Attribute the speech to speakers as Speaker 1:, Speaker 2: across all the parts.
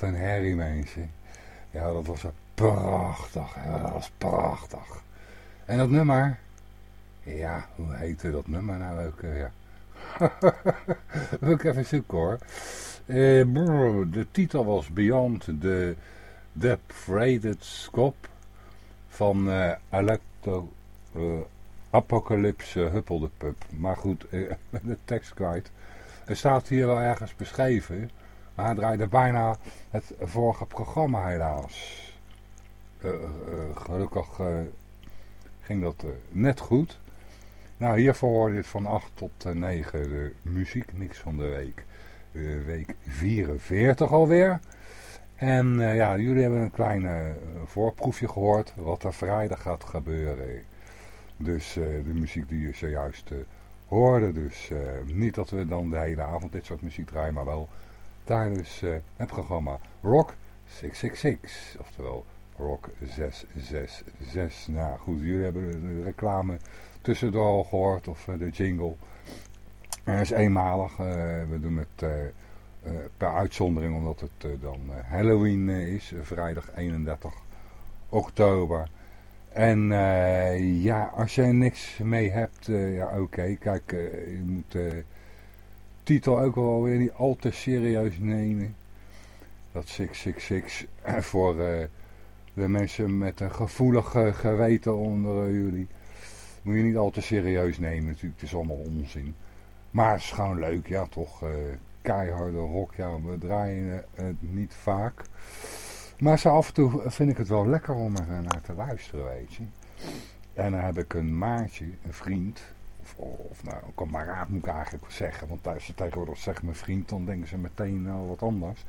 Speaker 1: wat een herrie mensen. Ja, dat was prachtig. Dat was prachtig. En dat nummer, ja, hoe heette dat nummer nou ook? Ja. Wil ik even zoeken hoor. Eh, de titel was Beyond the Depreded Scope van eh Electro eh, Apocalypse Huppel de Pup. Maar goed, met de tekst kwijt. Er staat hier wel ergens beschreven. Maar hij draaide bijna het vorige programma helaas. Eh, eh, gelukkig eh, ging dat net goed. Nou, hiervoor hoorde je van 8 tot eh, 9 de muziek, niks van de week. Week 44 alweer. En ja, jullie hebben een klein voorproefje gehoord wat er vrijdag gaat gebeuren. Dus de muziek die je zojuist hoorde. Dus niet dat we dan de hele avond dit soort muziek draaien, maar wel tijdens eh, het programma Rock 666. Oftewel Rock 666. Nou goed, jullie hebben de, reclame tussendoor al gehoord of eh, de jingle. En dat is eenmalig. eh, we doen het per uitzondering omdat het dan Halloween is. vrijdag 31 oktober. En ja, als jij niks mee hebt, ja oké. Kijk, je moet titel ook wel weer niet al te serieus nemen. Dat 666 voor eh, de mensen met een gevoelig eh, geweten onder eh, jullie. Moet je niet al te serieus nemen natuurlijk, het is allemaal onzin. Maar het is gewoon leuk, ja toch. eh, keiharde rock, ja, we draaien eh, het niet vaak. Maar zo af en toe vind ik het wel lekker om er eh, naar te luisteren, weet je. En dan heb ik een maatje, een vriend, of, nou, kameraad moet ik eigenlijk zeggen. Want als je tegenwoordig zegt mijn vriend, dan denken ze meteen al wat anders.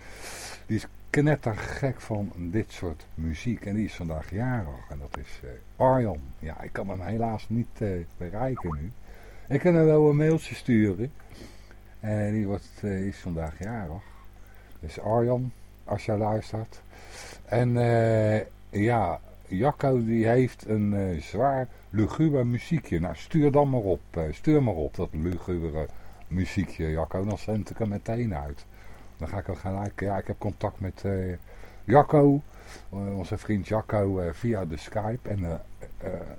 Speaker 1: Die is knettergek van dit soort muziek. En die is vandaag jarig. En dat is eh, Arjan. Ja, ik kan hem helaas niet eh, bereiken nu. Ik kan hem wel een mailtje sturen. En die wordt, eh, is vandaag jarig. Dus Arjan, als jij luistert. En ja, Jacco die heeft een zwaar luguber muziekje. Nou, stuur dan maar op. eh, stuur maar op dat lugubere muziekje, Jacco. Dan zend ik hem meteen uit. Dan ga ik er gelijk... Ja, ik heb contact met eh, Jacco. eh, onze vriend Jacco via de Skype. En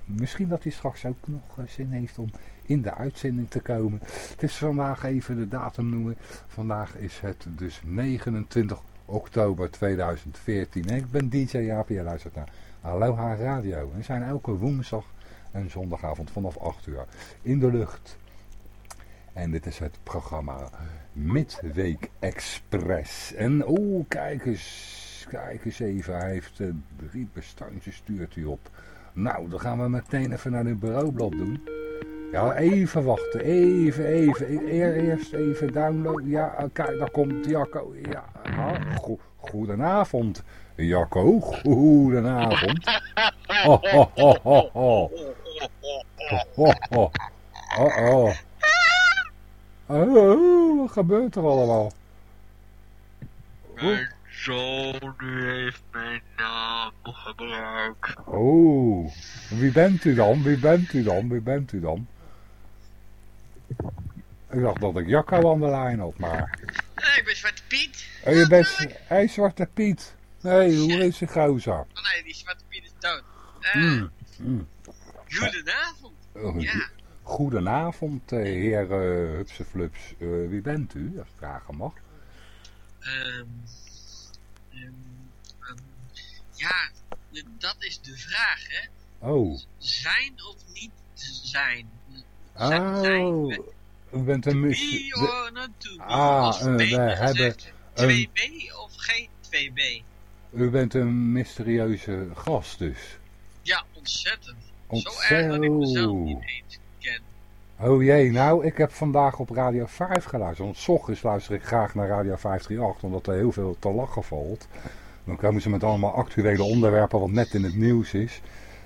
Speaker 1: misschien dat hij straks ook nog zin heeft om in de uitzending te komen. Het is vandaag even de datum noemen. Vandaag is het dus 29 oktober 2014. En ik ben DJ Jaap, je luistert naar Aloha Radio. We zijn elke woensdag en zondagavond vanaf 8 uur in de lucht. En dit is het programma Midweek Express. En oh, kijk eens, kijk eens even. Hij heeft eh, drie bestandjes stuurt hij op. Nou, dan gaan we meteen even naar het bureaublad doen. Ja, even wachten. Even, even. Eer- Eerst even downloaden. Ja, eh, kijk, daar komt Jacco. Ja, go- goedenavond, Jacco. Goedenavond. Ho. Ho, ho. Oh, oh. Oh, wat gebeurt er allemaal?
Speaker 2: Mijn zoon die heeft mijn naam gebruikt.
Speaker 1: Oh, wie bent u dan? Wie bent u dan? Wie bent u dan? Ik dacht dat ik Jacco aan de lijn had, maar...
Speaker 2: Nee, ik ben Zwarte Piet.
Speaker 1: Oh, je bent... Hé, hey, Zwarte Piet. Nee, hoe is de gozer?
Speaker 2: Oh nee, die Zwarte Piet is dood. Eh,
Speaker 1: Mm, mm.
Speaker 2: Goedenavond. Ja,
Speaker 1: Goedenavond, eh, heer uh, Hupseflups. Eh, wie bent u, als ik vragen mag?
Speaker 2: ehm, ehm, ehm, ja, dat is de vraag, hè.
Speaker 1: Oh,
Speaker 2: Zijn of niet zijn?
Speaker 1: Oh, u bent een mis... Ah, eh, we hebben
Speaker 2: gezegd, 2B of geen 2B?
Speaker 1: U bent een mysterieuze gast dus.
Speaker 2: Ja, ontzettend. Zo erg dat ik mezelf
Speaker 1: Zo.
Speaker 2: niet eens ken.
Speaker 1: Oh jee, nou, ik heb vandaag op Radio 5 geluisterd. Want s ochtends luister ik graag naar Radio 538, omdat er heel veel te lachen valt. Dan komen ze met allemaal actuele onderwerpen wat net in het nieuws is.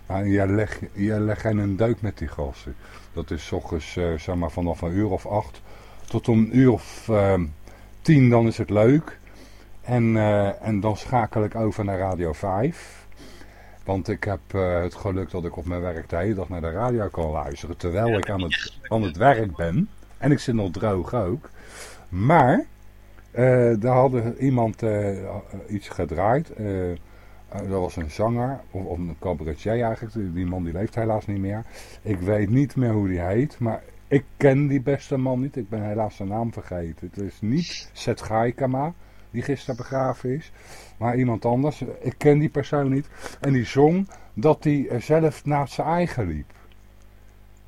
Speaker 1: Nou, je legt je legt geen een deuk met die gasten. Dat is s ochtends, eh, zeg maar, vanaf een uur of acht tot om een uur of eh, tien, dan is het leuk. En, eh, en dan schakel ik over naar Radio 5. Want ik heb eh, het geluk dat ik op mijn werk de hele dag naar de radio kan luisteren. Terwijl ik aan het, aan het werk ben. En ik zit nog droog ook. Maar, eh daar hadden iemand eh, iets gedraaid. dat was een zanger, of, een cabaretier eigenlijk. Die, die man die leeft helaas niet meer. Ik weet niet meer hoe die heet. Maar ik ken die beste man niet. Ik ben helaas zijn naam vergeten. Het is niet Seth Gaikama, die gisteren begraven is. Maar iemand anders. Ik ken die persoon niet. En die zong dat hij eh, zelf naast zijn eigen liep.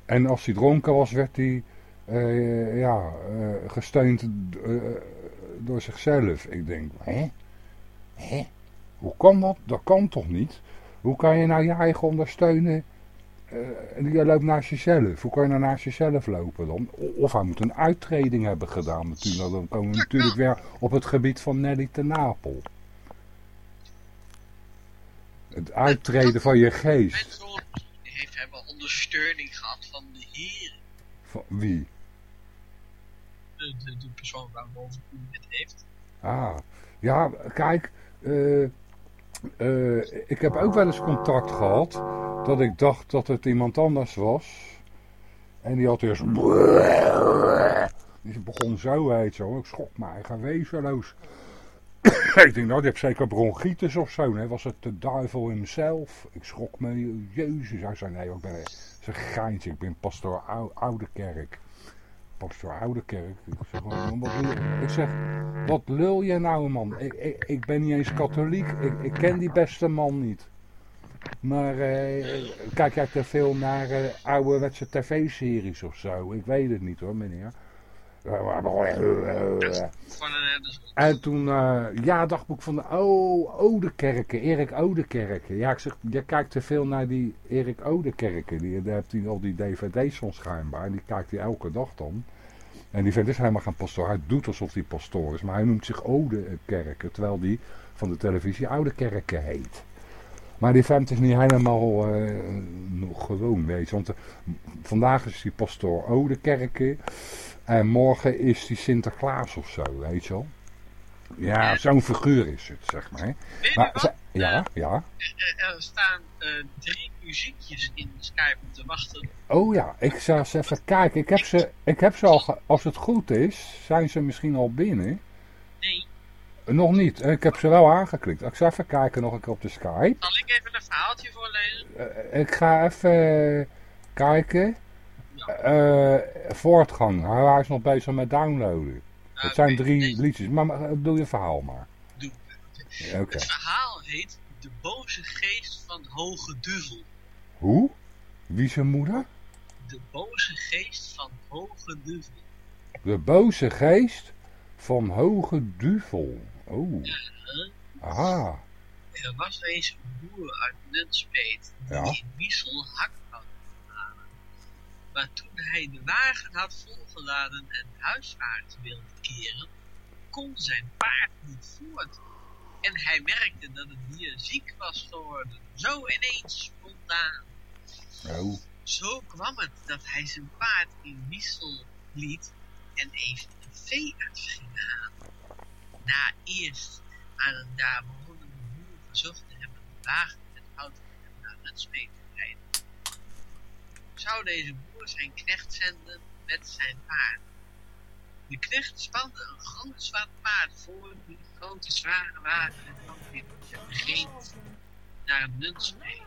Speaker 1: En als hij dronken was, werd hij eh, ja, eh, gesteund door zichzelf. Ik denk, hè? Hè? Hoe kan dat? Dat kan toch niet? Hoe kan je nou je eigen ondersteunen en je loopt naast jezelf? Hoe kan je nou naast jezelf lopen dan? Of hij moet een uittreding hebben gedaan natuurlijk. Dan komen we natuurlijk weer op het gebied van Nelly ten Napel. Het uittreden van je geest.
Speaker 3: heeft hebben ondersteuning gehad van de Heer.
Speaker 1: Van wie?
Speaker 3: De, de, de persoon waarover u het heeft.
Speaker 1: Ah, ja, kijk, eh, eh, ik heb ook wel eens contact gehad dat ik dacht dat het iemand anders was. En die had eerst... Die begon zo, heet zo. Ik schrok me eigen wezenloos. ik denk, nou, die heeft zeker bronchitis of zo. Nee, was het de duivel himself? Ik schrok me, jezus. Hij zei, nee, ik ben een geintje. Ik ben pastoor Ou- Oude Kerk. Pastoor Oude Kerk. Ik zeg, wat, wat, ik zeg, wat lul je nou, man? Ik, ik, ik ben niet eens katholiek. Ik, ik ken die beste man niet. Maar eh, kijk jij te veel naar eh ouderwetse tv-series of zo? Ik weet het niet hoor, meneer.
Speaker 3: Van een, dus,
Speaker 1: En toen, eh, ja, dagboek van de, oh, Oudekerken, Erik Oudekerken. Ja, ik zeg, je kijkt te veel naar die Erik Oudekerken. Die, daar heeft hij al die dvd's van schijnbaar. En die kijkt hij elke dag dan. En die vindt dus helemaal geen pastoor. Hij doet alsof hij pastoor is, maar hij noemt zich Oudekerken. Terwijl die van de televisie Oudekerken heet. Maar die vent is niet helemaal eh, nog gewoon, weet je. Want eh, vandaag is hij pastoor Oudekerken. En morgen is die Sinterklaas of zo, weet je wel. Ja, zo'n figuur is het, zeg maar.
Speaker 3: wat?
Speaker 1: ze- ja, ja.
Speaker 3: Er, staan eh, drie muziekjes in Skype te wachten.
Speaker 1: Oh ja, ik zal eens even kijken. Ik heb ze, ik heb ze al, ge- als het goed is, zijn ze misschien al binnen.
Speaker 3: Nee,
Speaker 1: Nog niet. Ik heb ze wel aangeklikt. Ik zal even kijken nog een keer op de Skype.
Speaker 3: zal ik even een verhaaltje voorlezen?
Speaker 1: Eh, ik ga even kijken. Eh, voortgang. Hij is nog bezig met downloaden.
Speaker 3: Nou,
Speaker 1: Het zijn drie
Speaker 3: nee,
Speaker 1: liedjes. Maar, maar doe je verhaal maar.
Speaker 3: doe. Het verhaal heet De boze geest van Hoge Duvel.
Speaker 1: Hoe? Wie zijn moeder?
Speaker 3: De boze geest van Hoge Duvel.
Speaker 1: De boze geest van Hoge Duvel. Oh. Aha.
Speaker 3: Er was eens een boer uit Nunspeet die
Speaker 1: Ja.
Speaker 3: in Wiesel halen. Maar toen hij de wagen had volgeladen en huiswaarts wilde keren, kon zijn paard niet voort. En hij merkte dat het dier ziek was geworden, zo ineens spontaan.
Speaker 1: Oh.
Speaker 3: Zo kwam het dat hij zijn paard in Wiesel liet en even een veearts ging halen. Na eerst aan een daar bewonende boer verzocht te hebben de wagen met hout naar te rijden. Zou deze boer zijn knecht zenden met zijn paard. De knecht spande een groot zwart paard voor die grote zware wagen en kwam geen naar Nunspeet.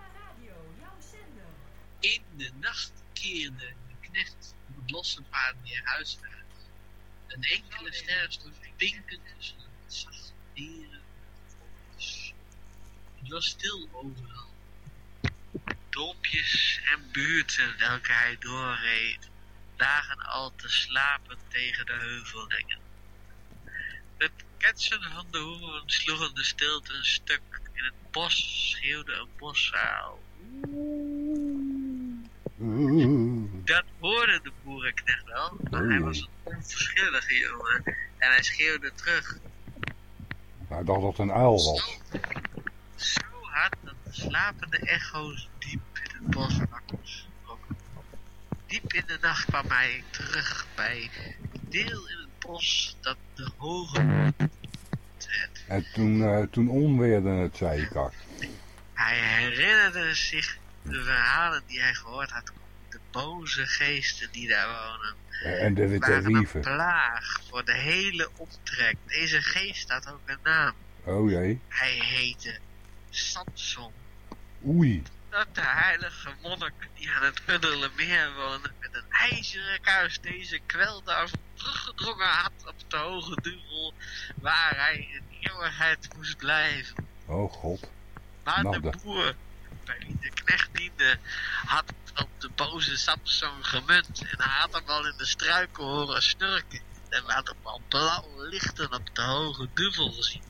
Speaker 3: In de nacht keerde de knecht op het losse paard weer huiswaarts. Een enkele sterrenstof pinkend tussen het zachte dieren. Het was stil overal. Dorpjes en buurten welke hij doorreed, lagen al te slapen tegen de heuveldengen. Het ketsen van de horen sloegen de stilte een stuk. In het bos schreeuwde een boszaal. Dat hoorde de boerenknecht wel, maar hij was een onverschillige jongen en hij schreeuwde terug.
Speaker 1: Hij dacht dat het een uil was.
Speaker 3: Zo, zo slapende echo's diep in het bos wakker. Diep in de nacht kwam hij terug bij een deel in het bos dat de hoge.
Speaker 1: En toen, eh, toen onweerde het zeker.
Speaker 3: Hij Hij herinnerde zich de verhalen die hij gehoord had. De boze geesten die daar wonen.
Speaker 1: En de witte
Speaker 3: waren een plaag voor de hele omtrek. Deze geest had ook een naam.
Speaker 1: Oh jee.
Speaker 3: Hij heette Samson.
Speaker 1: Oei.
Speaker 3: Dat de heilige monnik die aan het Udderlemeer woonde met een ijzeren kuis deze kwelduivel teruggedrongen had op de hoge duvel waar hij in eeuwigheid moest blijven.
Speaker 1: Oh god.
Speaker 3: Maar
Speaker 1: Nou,
Speaker 3: de
Speaker 1: de-
Speaker 3: boer, bij wie de knecht diende, had op de boze Samson gemunt en hij had hem al in de struiken horen snurken. En had hem al blauwe lichten op de hoge duvel gezien.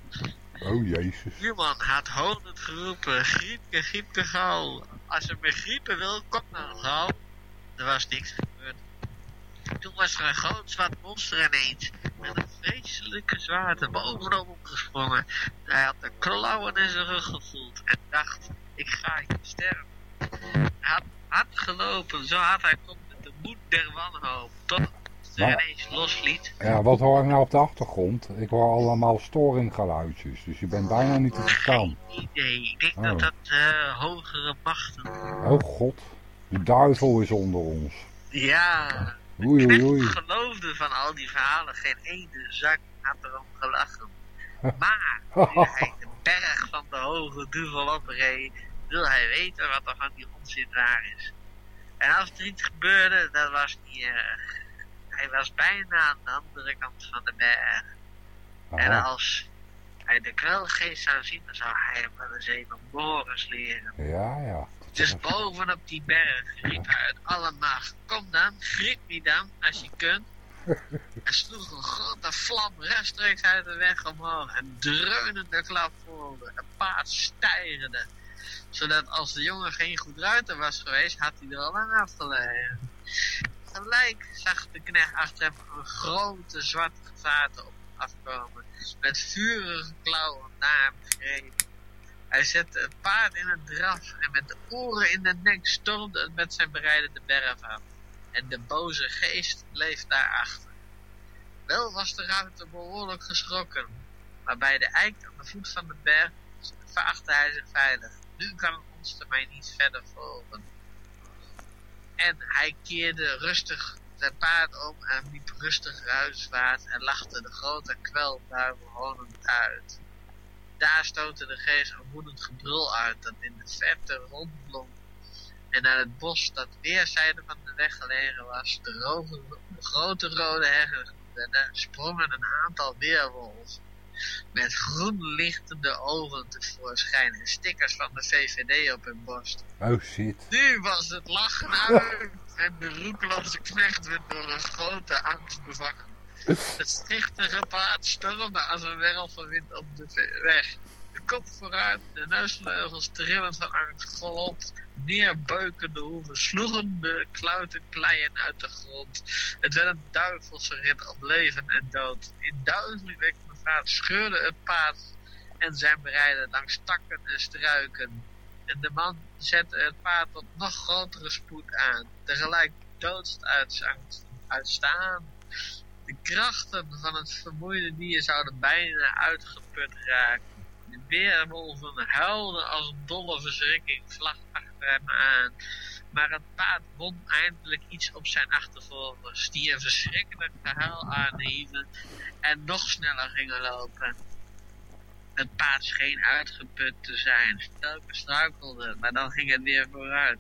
Speaker 1: Oh jezus.
Speaker 3: Buurman had honend geroepen, griepke, griepke gauw. Als je me griepen wil, kom dan gauw. Er was niks gebeurd. Toen was er een groot zwart monster ineens, met een vreselijke zwaarte bovenop hem gesprongen. Hij had de klauwen in zijn rug gevoeld en dacht, ik ga hier sterven. Hij had hard gelopen, zo had hij kon met de moed der wanhoop, losliet.
Speaker 1: Ja, wat hoor ik nou op de achtergrond? Ik hoor allemaal storinggeluidjes, dus je bent bijna niet te verstaan.
Speaker 3: Geen idee, ik denk
Speaker 1: Oh.
Speaker 3: dat dat eh, hogere machten
Speaker 1: Oh god. De duivel is onder ons.
Speaker 3: Ja,
Speaker 1: Oei oei
Speaker 3: ik geloofde van al die verhalen geen ene zak had erom gelachen. Maar, nu hij de berg van de hoge duvel opreed, wil hij weten wat er van die onzin waar is. En als er iets gebeurde, dat was niet erg. Hij was bijna aan de andere kant van de berg. En als hij de kwelgeest zou zien, dan zou hij hem wel eens even Boris leren.
Speaker 1: Ja, ja.
Speaker 3: Dus bovenop die berg riep hij uit alle macht, kom dan, griep me dan, als je kunt. En sloeg een grote vlam rechtstreeks uit de weg omhoog en dreunende klap volgde. Een paard stijgerde. Zodat als de jongen geen goed ruiter was geweest, had hij er al aan afgelegen. Gelijk zag de knecht achter hem een grote zwarte gevaarte op hem afkomen. Met vurige klauwen naar hem. Hij zette het paard in een draf en met de oren in de nek stormde het met zijn bereiden de berg af. En de boze geest bleef daarachter. Wel was de ruiter behoorlijk geschrokken, maar bij de eik aan de voet van de berg verachtte hij zich veilig. Nu kan het monster mij niet verder volgen. En hij keerde rustig zijn paard om en liep rustig ruiswaarts en lachte de grote kwelduivel honend uit. Daar stootte de geest een woedend gebrul uit dat in de verte rondblonk. En naar het bos dat weerszijden van de weg gelegen was, de, grote rode heggen sprongen een aantal weerwolven. Met groen lichtende ogen tevoorschijn en stickers van de VVD op hun borst.
Speaker 1: Oh shit.
Speaker 3: Nu was het lachen uit en de roekloze knecht werd door een grote angst bevangen. Het stichtige paard stormde als een wervelwind op de weg. De kop vooruit, de neusvleugels trillend van angst, galop, neerbeukende hoeven, sloegen de kluitenkleien uit de grond. Het werd een duivelse rit op leven en dood. In duizelingwekkende vaart scheurde het paard en zijn berijder langs takken en struiken. En de man zette het paard tot nog grotere spoed aan, tegelijk doodst uit uitstaan. De krachten van het vermoeide dier zouden bijna uitgeput raken. De weerwolven huilden als dolle verschrikking vlak achter hem aan. Maar het paard won eindelijk iets op zijn achtervolgers, die een verschrikkelijk gehuil aanhieven en nog sneller gingen lopen. Het paard scheen uitgeput te zijn, telkens struikelde, maar dan ging het weer vooruit.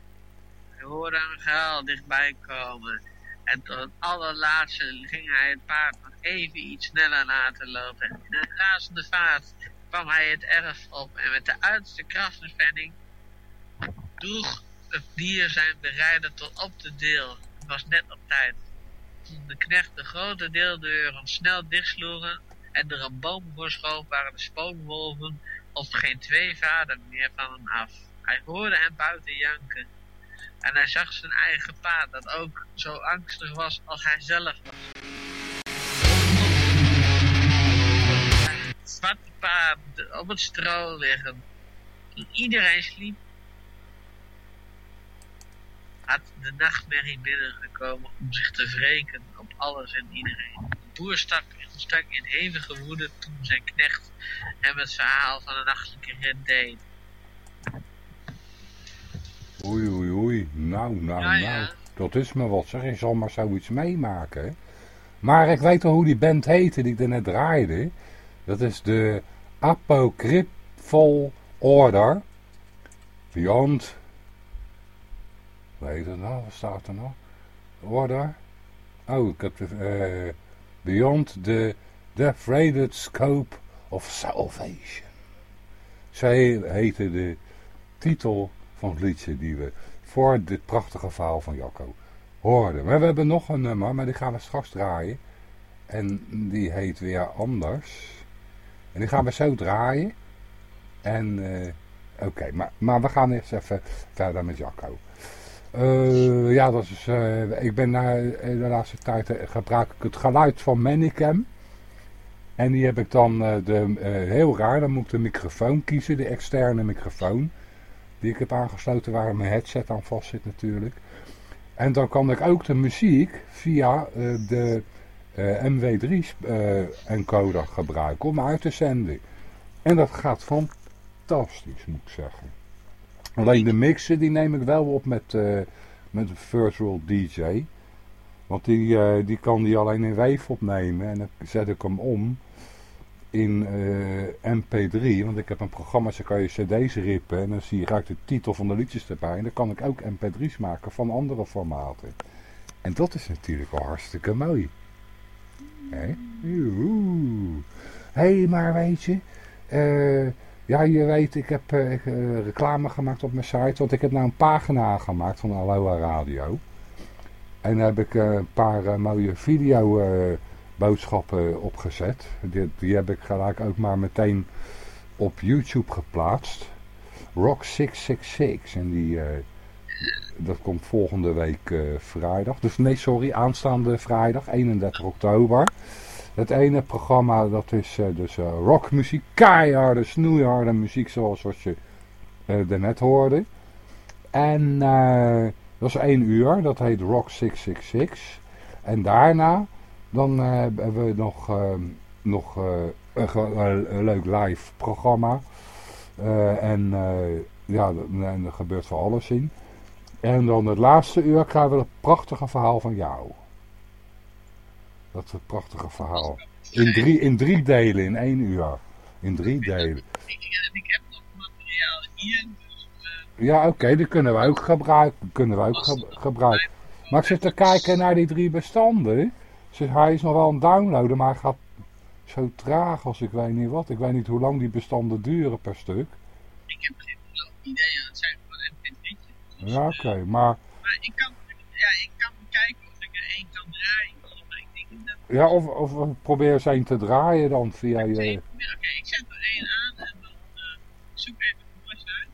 Speaker 3: Hij hoorde een gehuil dichtbij komen. En tot het allerlaatste ging hij het paard nog even iets sneller laten lopen. In een razende vaart kwam hij het erf op en met de uiterste krachtspanning droeg het dier zijn berijder tot op de deel. Het was net op tijd. Toen de knecht de grote deeldeuren snel dichtsloegen en er een boom voor schoof, waren de spookwolven op geen twee vader meer van hem af. Hij hoorde hem buiten janken. En hij zag zijn eigen paard, dat ook zo angstig was als hij zelf was. Het zwarte paard op het stro liggen. Iedereen sliep, had de nachtmerrie binnengekomen om zich te wreken op alles en iedereen. De boer stak, stak in hevige woede toen zijn knecht hem het verhaal van de nachtelijke rit deed.
Speaker 1: nou, nou,
Speaker 3: Ja,
Speaker 1: nou.
Speaker 3: ja.
Speaker 1: Dat is me wat zeg. Je zal maar zoiets meemaken. Maar ik weet al hoe die band heette die ik er net draaide. Dat is de Apocryphal Order. Beyond. Heet het nou? Wat staat er nou? Order. Oh, ik heb de, eh, Beyond the Defrated Scope of Salvation. Zij heette de titel van het liedje die we voor dit prachtige verhaal van Jacco hoorden. Maar we hebben nog een nummer, maar die gaan we straks draaien. En die heet weer anders. En die gaan we zo draaien. En eh, oké, maar, maar we gaan eerst even verder met Jacco. Eh, ja, dat is, eh, ik ben eh, de laatste tijd gebruik ik het geluid van Manicam. En die heb ik dan de, heel raar, dan moet ik de microfoon kiezen, de externe microfoon. Die ik heb aangesloten waar mijn headset aan vast zit natuurlijk. En dan kan ik ook de muziek via de eh, MW3 eh, encoder gebruiken om uit te zenden. En dat gaat fantastisch moet ik zeggen. Alleen de mixen die neem ik wel op met, eh met een Virtual DJ. Want die, eh, die kan die alleen in Wave opnemen. En dan zet ik hem om in eh, MP3. Want ik heb een programma, zo kan je cd's rippen. En dan zie je gelijk de titel van de liedjes erbij. En dan kan ik ook mp3's maken van andere formaten. En dat is natuurlijk wel hartstikke mooi. Hé? Hé, hey, maar weet je... eh, ja, je weet, ik heb eh, eh, reclame gemaakt op mijn site. Want ik heb nou een pagina aangemaakt van Aloha Radio. En daar heb ik eh, een paar mooie video eh, boodschappen opgezet. Die, die heb ik gelijk ook maar meteen op YouTube geplaatst. Rock 666. En die, dat komt volgende week vrijdag. Dus nee, sorry, aanstaande vrijdag, 31 oktober. Het ene programma, dat is eh, dus eh, rockmuziek, keiharde, snoeiharde muziek zoals wat je eh daarnet hoorde. En dat is één uur, dat heet Rock 666. En daarna, dan hebben we nog, eh, nog een, leuk live programma. En ja, er gebeurt voor alles in. En dan het laatste uur krijgen we het prachtige verhaal van jou. Dat is het prachtige verhaal. In drie, in drie delen, in één uur. In drie delen.
Speaker 3: Ik, heb nog materiaal hier, dus eh,
Speaker 1: Ja, oké, die kunnen we ook gebruiken. Kunnen we ook ge- gebruiken. Maar ik zit te kijken naar die drie bestanden. Dus hij is nog wel een downloaden, maar hij gaat zo traag als ik weet niet wat. Ik weet niet hoe lang die bestanden duren per stuk.
Speaker 3: ik heb geen idee. Het zijn gewoon mp3'tjes. Dus,
Speaker 1: Ja,
Speaker 3: eh,
Speaker 1: oké, maar...
Speaker 3: maar ik kan, ja, ik kan kijken of ik er één kan draaien. Maar ik denk dat
Speaker 1: Ja, of, of probeer eens een te draaien dan via je...
Speaker 3: Oké, ik zet er één aan en dan eh, zoek even het uit.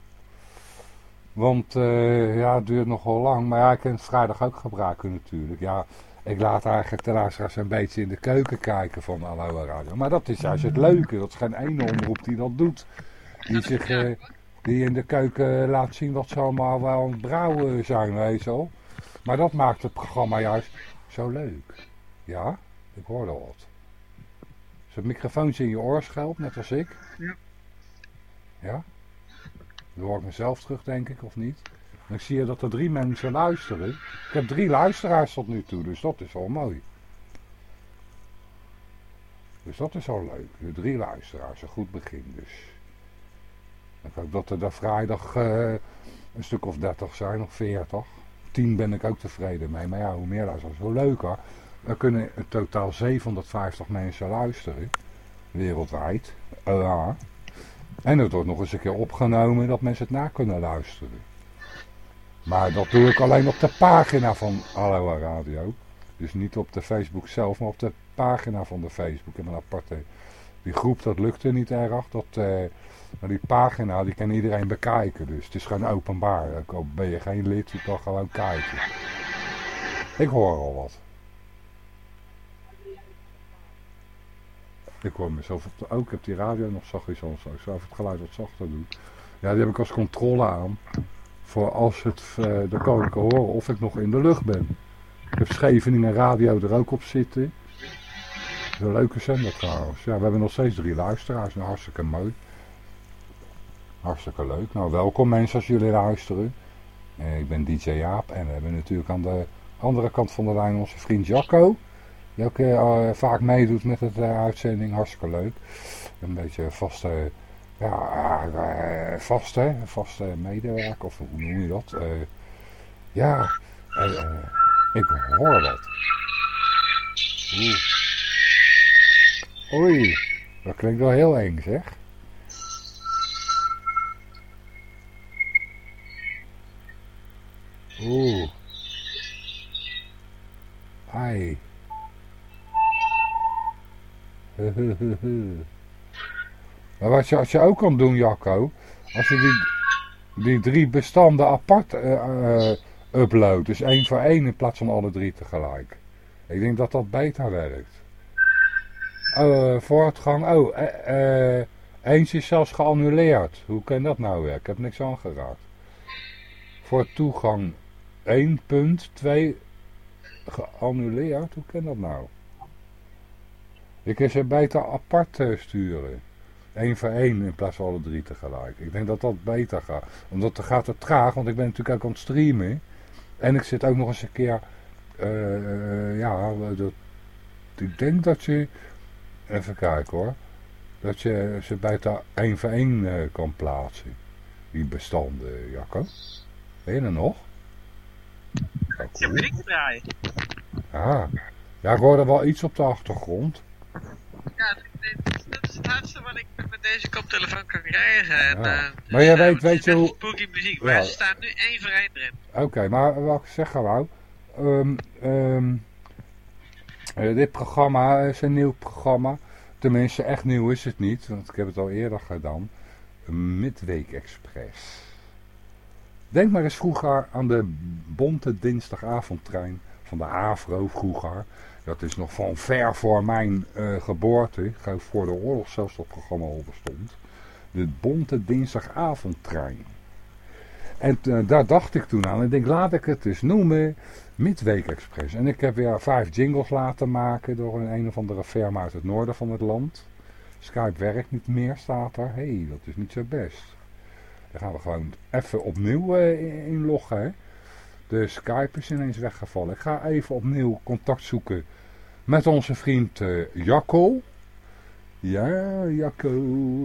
Speaker 1: Want eh, ja, het duurt nogal lang. Maar ja, ik kan het vrijdag ook gebruiken natuurlijk. Ja, ik laat eigenlijk de luisteraars een beetje in de keuken kijken van Aloha Radio. Maar dat is juist het leuke. Dat is geen ene omroep die dat doet. Die, zich, eh, die in de keuken laat zien wat ze allemaal wel aan het brouwen zijn, weet je wel. Maar dat maakt het programma juist zo leuk. Ja, ik hoorde al wat. Is het microfoontje in je oorschelp, net als ik?
Speaker 3: Ja.
Speaker 1: Ja? Dan hoor ik mezelf terug, denk ik, of niet? En ik zie je dat er drie mensen luisteren. Ik heb drie luisteraars tot nu toe, dus dat is al mooi. Dus dat is al leuk. De drie luisteraars, een goed begin dus. Ik hoop dat er daar vrijdag eh, een stuk of dertig zijn, of veertig. Tien ben ik ook tevreden mee, maar ja, hoe meer luisteraars, hoe leuker. Dan kunnen in totaal 750 mensen luisteren, wereldwijd. En het wordt nog eens een keer opgenomen dat mensen het na kunnen luisteren. Maar dat doe ik alleen op de pagina van Aloha Radio. Dus niet op de Facebook zelf, maar op de pagina van de Facebook. En een aparte. Die groep, dat lukte niet erg. Dat, eh, maar die pagina, die kan iedereen bekijken. Dus het is gewoon openbaar. Ben je geen lid, je kan gewoon kijken. Ik hoor al wat. Ik hoor mezelf op ook, heb die radio nog zachtjes aan, zo. Even het geluid wat zachter doen. Ja, die heb ik als controle aan. Voor als het, dan kan ik horen of ik nog in de lucht ben. Ik heb Scheveningen radio er ook op zitten. Dat een leuke zender trouwens. Ja, we hebben nog steeds drie luisteraars. Nou, hartstikke mooi. Hartstikke leuk. Nou, welkom mensen als jullie luisteren. Eh, ik ben DJ Jaap en we hebben natuurlijk aan de andere kant van de lijn onze vriend Jacco. Die ook eh, vaak meedoet met het eh, uitzending, hartstikke leuk. Een beetje vaste, ja, eh, vaste, vaste medewerker, of hoe noem je dat? Eh, ja, eh, eh, ik hoor. Oeh. Oei, dat klinkt wel heel eng zeg. Oeh. Ai. maar wat je, als je ook kan doen, Jacco, als je die, die drie bestanden apart eh, uploadt, dus één voor één in plaats van alle drie tegelijk. Ik denk dat dat beter werkt. Oh, voortgang, oh, eh, eens is zelfs geannuleerd. Hoe kan dat nou werken? Ik heb niks aangeraakt. Voor toegang 1.2 geannuleerd? Hoe kan dat nou? Je kan ze beter apart eh, sturen. Eén voor één in plaats van alle drie tegelijk. Ik denk dat dat beter gaat. Omdat dan gaat het traag, want ik ben natuurlijk ook aan het streamen. En ik zit ook nog eens een keer... eh, eh, ja, dat, ik denk dat je... Even kijken hoor. Dat je ze beter één voor één kan plaatsen. Die bestanden, Jacco. Ben je er nog? Ja,
Speaker 3: Ja,
Speaker 1: cool.
Speaker 3: ben ik draaien.
Speaker 1: Ah. Ja, ik hoorde wel iets op de achtergrond.
Speaker 3: Ja, dat, is het hardste wat ik met deze koptelefoon kan krijgen. En,
Speaker 1: Ja.
Speaker 3: eh,
Speaker 1: Maar jij
Speaker 3: dus,
Speaker 1: weet-
Speaker 3: het
Speaker 1: weet
Speaker 3: is
Speaker 1: je hoe-
Speaker 3: Spooky muziek, maar
Speaker 1: Ja.
Speaker 3: ze staan nu één voor één erin.
Speaker 1: Oké, maar wat ik zeggen wou... ehm, ehm, eh, dit programma is een nieuw programma. Tenminste, echt nieuw is het niet, want ik heb het al eerder gedaan. Midweek Express. Denk maar eens vroeger aan de bonte dinsdagavondtrein van de AVRO vroeger. Dat is nog van ver voor mijn eh, geboorte. Voor de oorlog zelfs dat programma al bestond. De bonte dinsdagavondtrein. En eh, daar dacht ik toen aan. Ik denk, laat ik het eens noemen Midweek Express. En ik heb weer vijf jingles laten maken door een een of andere firma uit het noorden van het land. Skype werkt niet meer, staat er. Hé, hey, dat is niet zo best. Dan gaan we gewoon even opnieuw eh, in- inloggen. De Skype is ineens weggevallen. Ik ga even opnieuw contact zoeken met onze vriend eh, Jacco. Ja, Jacco,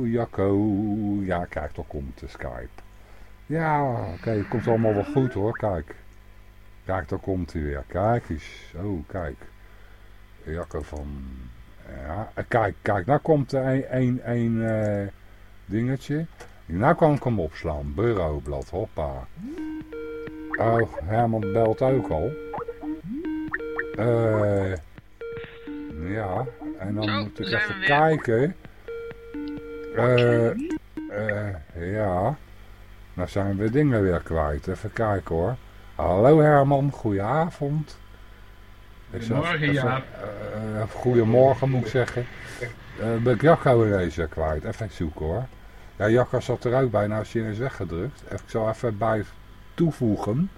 Speaker 1: Jacco. Ja, kijk, daar komt de Skype. Ja, oké, het komt allemaal wel goed hoor, kijk. Kijk, daar komt hij weer. Kijk eens. Oh, kijk. Jacco van... Ja, eh, kijk, kijk, nou komt er een, een, een eh, dingetje. Nou kan ik hem opslaan. Bureaublad, hoppa. Oh, Herman belt ook al. Eh... ja, en dan
Speaker 3: Zo,
Speaker 1: moet ik
Speaker 3: we
Speaker 1: even kijken. Eh... eh, ja... Nou zijn we dingen weer kwijt. Even kijken hoor. Hallo Herman, goedenavond. Ik zou
Speaker 4: Goedemorgen,
Speaker 1: even-
Speaker 4: Jaap.
Speaker 1: eh, goedemorgen moet ik zeggen. Eh ben ik Jacco ineens weer kwijt. Even zoeken hoor. Ja, Jacco zat er ook bij. Nou is hij ineens weggedrukt. Ik zal even bij toevoegen.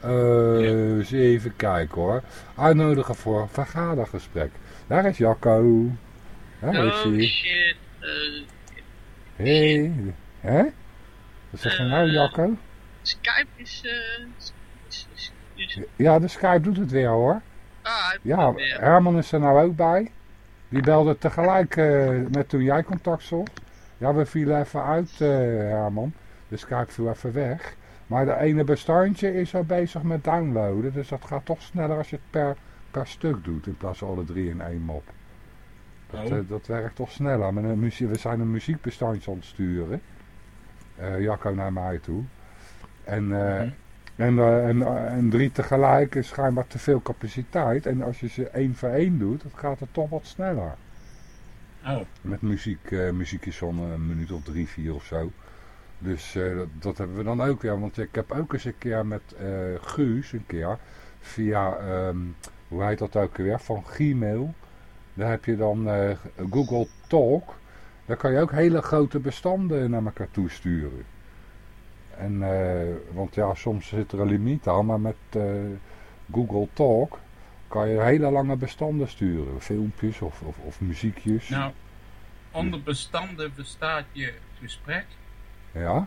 Speaker 1: Eh, eens even kijken hoor. Uitnodigen voor vergadergesprek. Daar is Jacco. Daar is
Speaker 3: oh
Speaker 1: hij.
Speaker 3: shit. eh,
Speaker 1: Hey. Hè? Wat zeg je nou
Speaker 3: Eh,
Speaker 1: Jacco?
Speaker 3: Skype is, eh, is, is, is-
Speaker 1: Ja, de Skype doet het weer hoor.
Speaker 3: Ah, hij
Speaker 1: Ja. Herman is er nou ook bij. Die belde tegelijk eh, met toen jij contact zocht. Ja, we vielen even uit, eh, Herman. De Skype viel even weg. Maar de ene bestandje is al bezig met downloaden. Dus dat gaat toch sneller als je het per, per stuk doet. In plaats van alle drie in één mop. Dat,
Speaker 4: Oh.
Speaker 1: eh, dat werkt toch sneller. We zijn een muziekbestandje aan het sturen. Eh, Jacco naar mij toe. En, eh,
Speaker 4: Mhm.
Speaker 1: en, en, en drie tegelijk is schijnbaar te veel capaciteit. En als je ze één voor één doet, dan gaat het toch wat sneller.
Speaker 4: Oh,
Speaker 1: Met muziek, muziek is zo'n een minuut of drie, vier of zo. Dus dat, dat hebben we dan ook weer. Want ik heb ook eens een keer met Guus, een keer, via, ehm, hoe heet dat ook weer, van Gmail. Daar heb je dan eh, Google Talk. Daar kan je ook hele grote bestanden naar elkaar toe sturen. En, eh, want ja, soms zit er een limiet aan, maar met eh, Google Talk kan je hele lange bestanden sturen. Filmpjes of, of, of muziekjes.
Speaker 4: nou, onder bestanden verstaat je gesprek.
Speaker 1: Ja?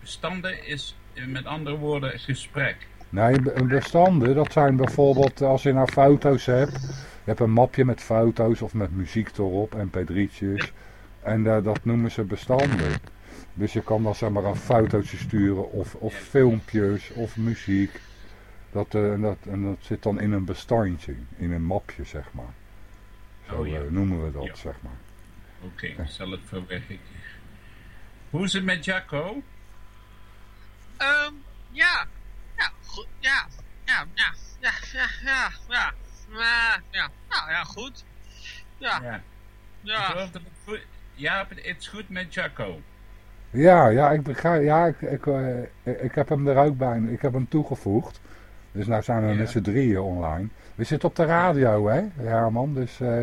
Speaker 4: Bestanden is met andere woorden, gesprek.
Speaker 1: Nee, bestanden, dat zijn bijvoorbeeld als je nou foto's hebt. Je hebt een mapje met foto's of met muziek erop, mp3'tjes. En eh, dat noemen ze bestanden. Dus je kan dan zeg maar een fotootje sturen of, of filmpjes of muziek. Dat, eh, en dat, en dat zit dan in een bestandje, in een mapje zeg maar. Zo
Speaker 4: Oh, ja.
Speaker 1: eh, noemen we dat
Speaker 4: Ja.
Speaker 1: zeg maar.
Speaker 4: Oké, ik zal het verwerken. Hoe is het met Jacco?
Speaker 3: Ehm, ja. Ja, goed. Ja. Ja, ja. Ja, ja, ja, ja. Ja, ja. Nou ja, goed. Ja,
Speaker 4: Ja.
Speaker 3: Ja.
Speaker 4: het goed... Ja, het is goed met Jacco.
Speaker 1: Ja, ja, ik begrijp. Ja, ik, ik, eh, ik heb hem er ook bij. Ik heb hem toegevoegd. Dus nou zijn we
Speaker 4: Ja.
Speaker 1: met z'n drieën online. We zitten op de radio, hè, Herman. Dus eh,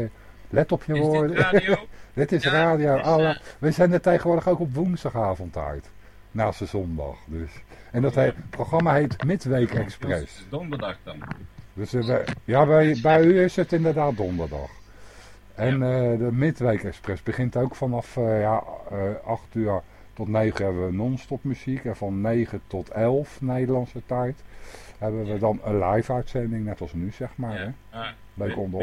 Speaker 1: let op je
Speaker 4: Is
Speaker 1: woorden.
Speaker 4: dit radio?
Speaker 1: Dit is
Speaker 3: Ja,
Speaker 1: radio.
Speaker 3: is,
Speaker 1: we zenden tegenwoordig ook op woensdagavond uit. Naast de zondag. Dus. En dat heet, het programma heet Midweek Express.
Speaker 4: Donderdag dan.
Speaker 1: Dus wij- ja, bij, bij u is het inderdaad donderdag. En eh, de Midweek Express begint ook vanaf eh, ja, eh 8 uur tot 9 hebben we non-stop muziek. En van 9 tot 11 Nederlandse tijd hebben we dan een live uitzending, net als nu zeg maar.
Speaker 4: Ja. Ah,
Speaker 1: Leuk
Speaker 4: bij-
Speaker 1: onder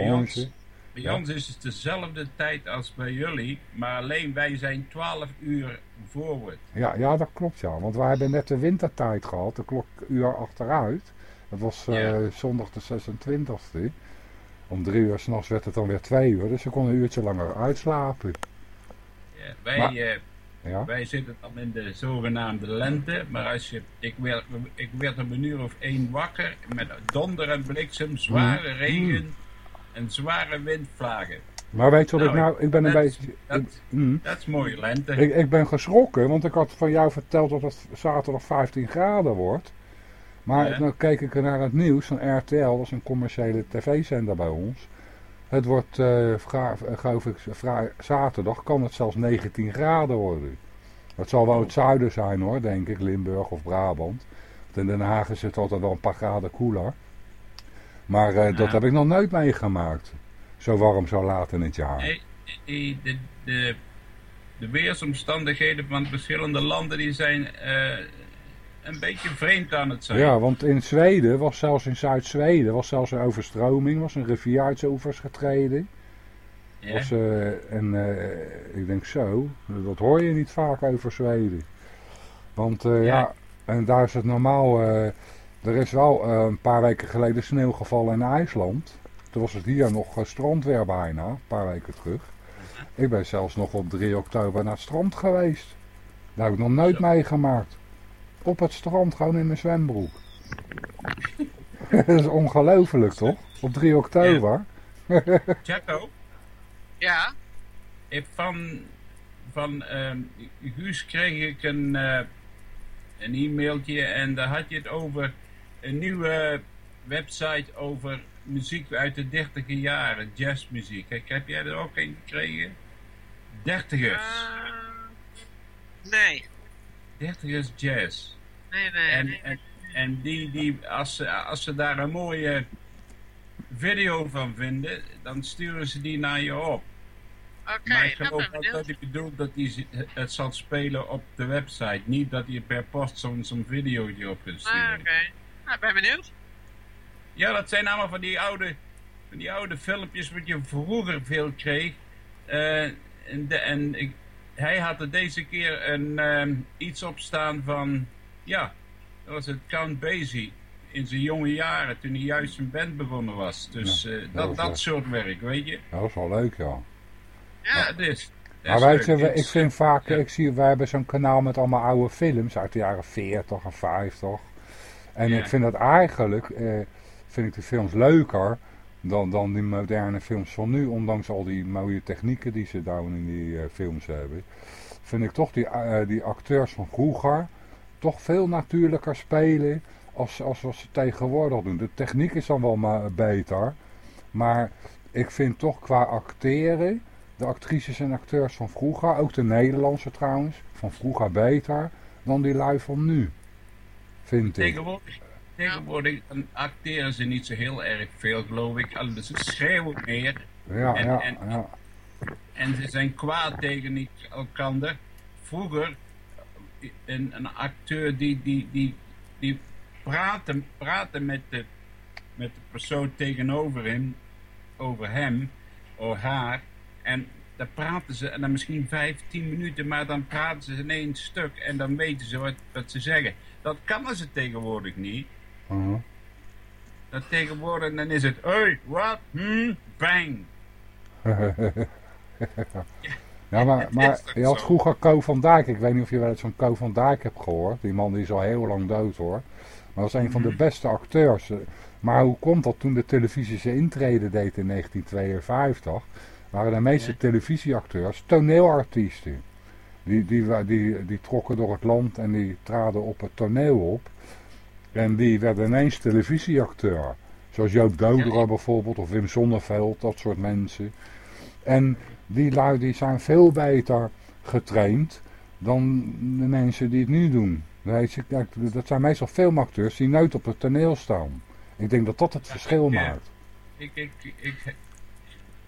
Speaker 4: bij
Speaker 1: ons. Ja.
Speaker 4: is het dezelfde tijd als bij jullie, maar alleen wij zijn 12 uur voorwaarts.
Speaker 1: Ja, ja, dat klopt ja. Want wij hebben net de wintertijd gehad, de klok uur achteruit. Dat was eh, zondag de 26e. Om drie uur s'nachts werd het dan weer twee uur. Dus we konden een uurtje langer uitslapen.
Speaker 4: Ja, wij,
Speaker 1: Maar-
Speaker 4: eh,
Speaker 1: Ja.
Speaker 4: wij zitten dan in de zogenaamde lente, maar als je, ik, werd, ik werd om een uur of één wakker met donder en bliksem, zware
Speaker 1: Mm.
Speaker 4: regen en zware windvlagen.
Speaker 1: Maar weet je wat ik
Speaker 4: Nou,
Speaker 1: nou... Ik ben een beetje...
Speaker 4: dat-
Speaker 1: ik- mm.
Speaker 4: Dat is mooie lente.
Speaker 1: Ik, ik ben geschrokken, want ik had van jou verteld dat het zaterdag 15 graden wordt. Maar
Speaker 4: Ja.
Speaker 1: dan keek ik naar het nieuws van RTL, dat is een commerciële tv-zender bij ons. Het wordt, eh, geloof ik, zaterdag kan het zelfs 19 graden worden. Dat zal wel het zuiden zijn hoor, denk ik, Limburg of Brabant. Want in Den Haag is het altijd wel een paar graden koeler. Maar eh, dat heb ik nog nooit meegemaakt. Zo warm, zo laat in het jaar.
Speaker 4: Nee, die- de, de, de weersomstandigheden van verschillende landen die zijn eh, een beetje vreemd aan het zijn.
Speaker 1: Ja, want in Zweden was zelfs in Zuid-Zweden was zelfs een overstroming, was een rivier uit zijn oevers getreden.
Speaker 4: Ja.
Speaker 1: Was, eh, en ik denk zo, dat hoor je niet vaak over Zweden. Want ja.
Speaker 4: Ja.
Speaker 1: en daar is het normaal, er is wel eh, een paar weken geleden sneeuw gevallen in IJsland. Toen was het hier nog eh, strandweer bijna, een paar weken terug. Ik ben zelfs nog op 3 oktober naar het strand geweest. Dat heb ik nog nooit
Speaker 4: Zo.
Speaker 1: meegemaakt. Op het strand, gewoon in mijn zwembroek. dat is ongelooflijk toch? Op 3 oktober.
Speaker 4: Jacco,
Speaker 3: Ja,
Speaker 4: ik van, van ehm, Guus kreeg ik een, eh, een e-mailtje en daar had je het over een nieuwe website over muziek uit de dertiger jaren, jazzmuziek. Kijk, heb jij er ook een gekregen? Dertigers.
Speaker 3: Eh, nee.
Speaker 4: Dertigers jazz.
Speaker 3: Nee, nee.
Speaker 4: En,
Speaker 3: nee.
Speaker 4: en, en die, die als, ze, als ze daar een mooie video van vinden, dan sturen ze die naar je op.
Speaker 3: Oké,
Speaker 4: maar ik geloof
Speaker 3: benieuwd.
Speaker 4: dat hij bedoelt dat hij het zal spelen op de website. Niet dat hij per post zo'n videootje op kunt
Speaker 3: Ah,
Speaker 4: sturen.
Speaker 3: oké. Nou, ben benieuwd.
Speaker 4: Ja, dat zijn allemaal van die oude, van die oude filmpjes wat je vroeger veel kreeg. Eh, en de, en ik, hij had er deze keer een, ehm, iets op staan van, ja, dat was het Count Basie in zijn jonge jaren, toen hij juist zijn band begonnen was. Dus
Speaker 1: Ja,
Speaker 4: eh,
Speaker 1: dat
Speaker 4: dat, soort werk, weet je.
Speaker 1: Ja, dat is wel leuk ja.
Speaker 4: Ja, het is.
Speaker 1: Maar weet je, we- ik vind vaak,
Speaker 4: Ja.
Speaker 1: ik zie, wij hebben zo'n kanaal met allemaal oude films uit de jaren 40 en 50. En
Speaker 4: Ja.
Speaker 1: ik vind dat eigenlijk, eh, vind ik de films leuker dan, dan die moderne films van nu. Ondanks al die mooie technieken die ze daar in die eh, films hebben. Vind ik toch die, eh, die acteurs van vroeger toch veel natuurlijker spelen als, als wat ze tegenwoordig doen. De techniek is dan wel maar beter. Maar ik vind toch qua acteren de actrices en acteurs van vroeger, ook de Nederlandse trouwens, van vroeger beter dan die lui van nu. Vind ik.
Speaker 4: Tegenwoordig, tegenwoordig acteren ze niet zo heel erg veel, geloof ik. Al- Ze schreeuwen meer
Speaker 1: Ja,
Speaker 4: en-
Speaker 1: ja,
Speaker 4: en-
Speaker 1: ja.
Speaker 4: en ze zijn kwaad tegen elkander. Vroeger een, een acteur die, die, die, die praatte, praatte met, de, met de persoon tegenover hem, over hem of haar. En dan praten ze, en dan misschien vijf, tien minuten, maar dan praten ze in één stuk en dan weten ze wat, wat ze zeggen. Dat kan ze tegenwoordig niet.
Speaker 1: Mhm.
Speaker 4: Dat tegenwoordig, dan is het, hey, wat, hm, bang.
Speaker 1: Ja, maar, maar je had vroeger Co van Dijk. Ik weet niet of je wel eens van Co van Dijk hebt gehoord. Die man die is al heel lang dood hoor. Maar dat is een van de
Speaker 4: Mhm.
Speaker 1: beste acteurs. Maar hoe komt dat toen de televisie zijn intrede deed in 1952? Waren de meeste televisieacteurs toneelartiesten. Die, die, die, die trokken door het land en die traden op het toneel op. En die werden ineens televisieacteur. Zoals Joop Doderer
Speaker 4: Ja.
Speaker 1: bijvoorbeeld, of Wim Sonneveld, dat soort mensen. En die lui die zijn veel beter getraind dan de mensen die het nu doen. Dat zijn meestal filmacteurs die nooit op het toneel staan. Ik denk dat dat het
Speaker 4: Ja,
Speaker 1: verschil
Speaker 4: ik,
Speaker 1: maakt.
Speaker 4: Ik, ik, ik,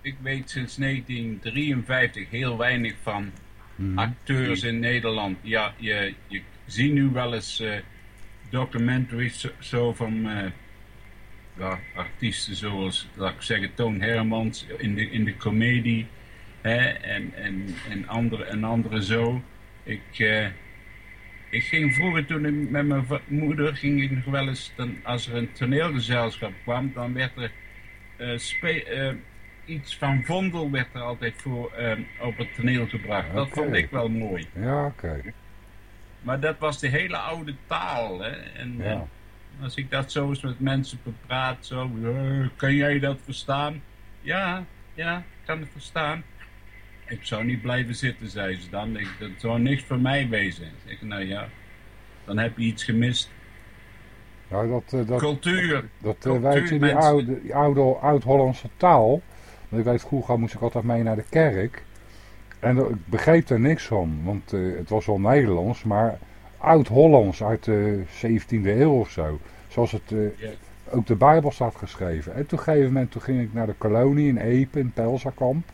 Speaker 4: ik weet sinds 1953 heel weinig van
Speaker 1: Mhm.
Speaker 4: acteurs in Nederland. Ja, je, je ziet nu wel eens eh, documentaries zo, van eh, artiesten zoals, laat ik zeggen, Toon Hermans in de, in de comedie. En, en, en, andere, en andere zo. Ik, eh, ik ging vroeger toen ik met mijn moeder ging ik nog wel eens, dan, als er een toneelgezelschap kwam, dan werd er eh, spe- iets van Vondel werd er altijd voor eh, op het toneel gebracht. Dat vond ik wel mooi.
Speaker 1: Ja, oké.
Speaker 4: Maar dat was de hele oude taal. Hè? En,
Speaker 1: Ja.
Speaker 4: en als ik dat zo eens met mensen bepraat, zo, eh, kan jij dat verstaan? Ja, ja, ik kan het verstaan. Ik zou niet blijven zitten, zei ze dan. Ik, dat zou niks voor mij wezen. Ik nou ja, dan heb je iets gemist.
Speaker 1: Ja, dat, eh, dat,
Speaker 4: Cultuur.
Speaker 1: dat eh,
Speaker 4: cultuur,
Speaker 1: weet je, die oude, oude oud-Hollandse taal. Want ik weet, vroeger moest ik altijd mee naar de kerk. En ik begreep er niks van, want eh, het was wel Nederlands, maar oud-Hollands uit de 17e eeuw of zo. Zoals het eh, ook de Bijbel staat geschreven. En toen, op een gegeven moment toen ging ik naar de kolonie in Epe, in Pelzerkamp.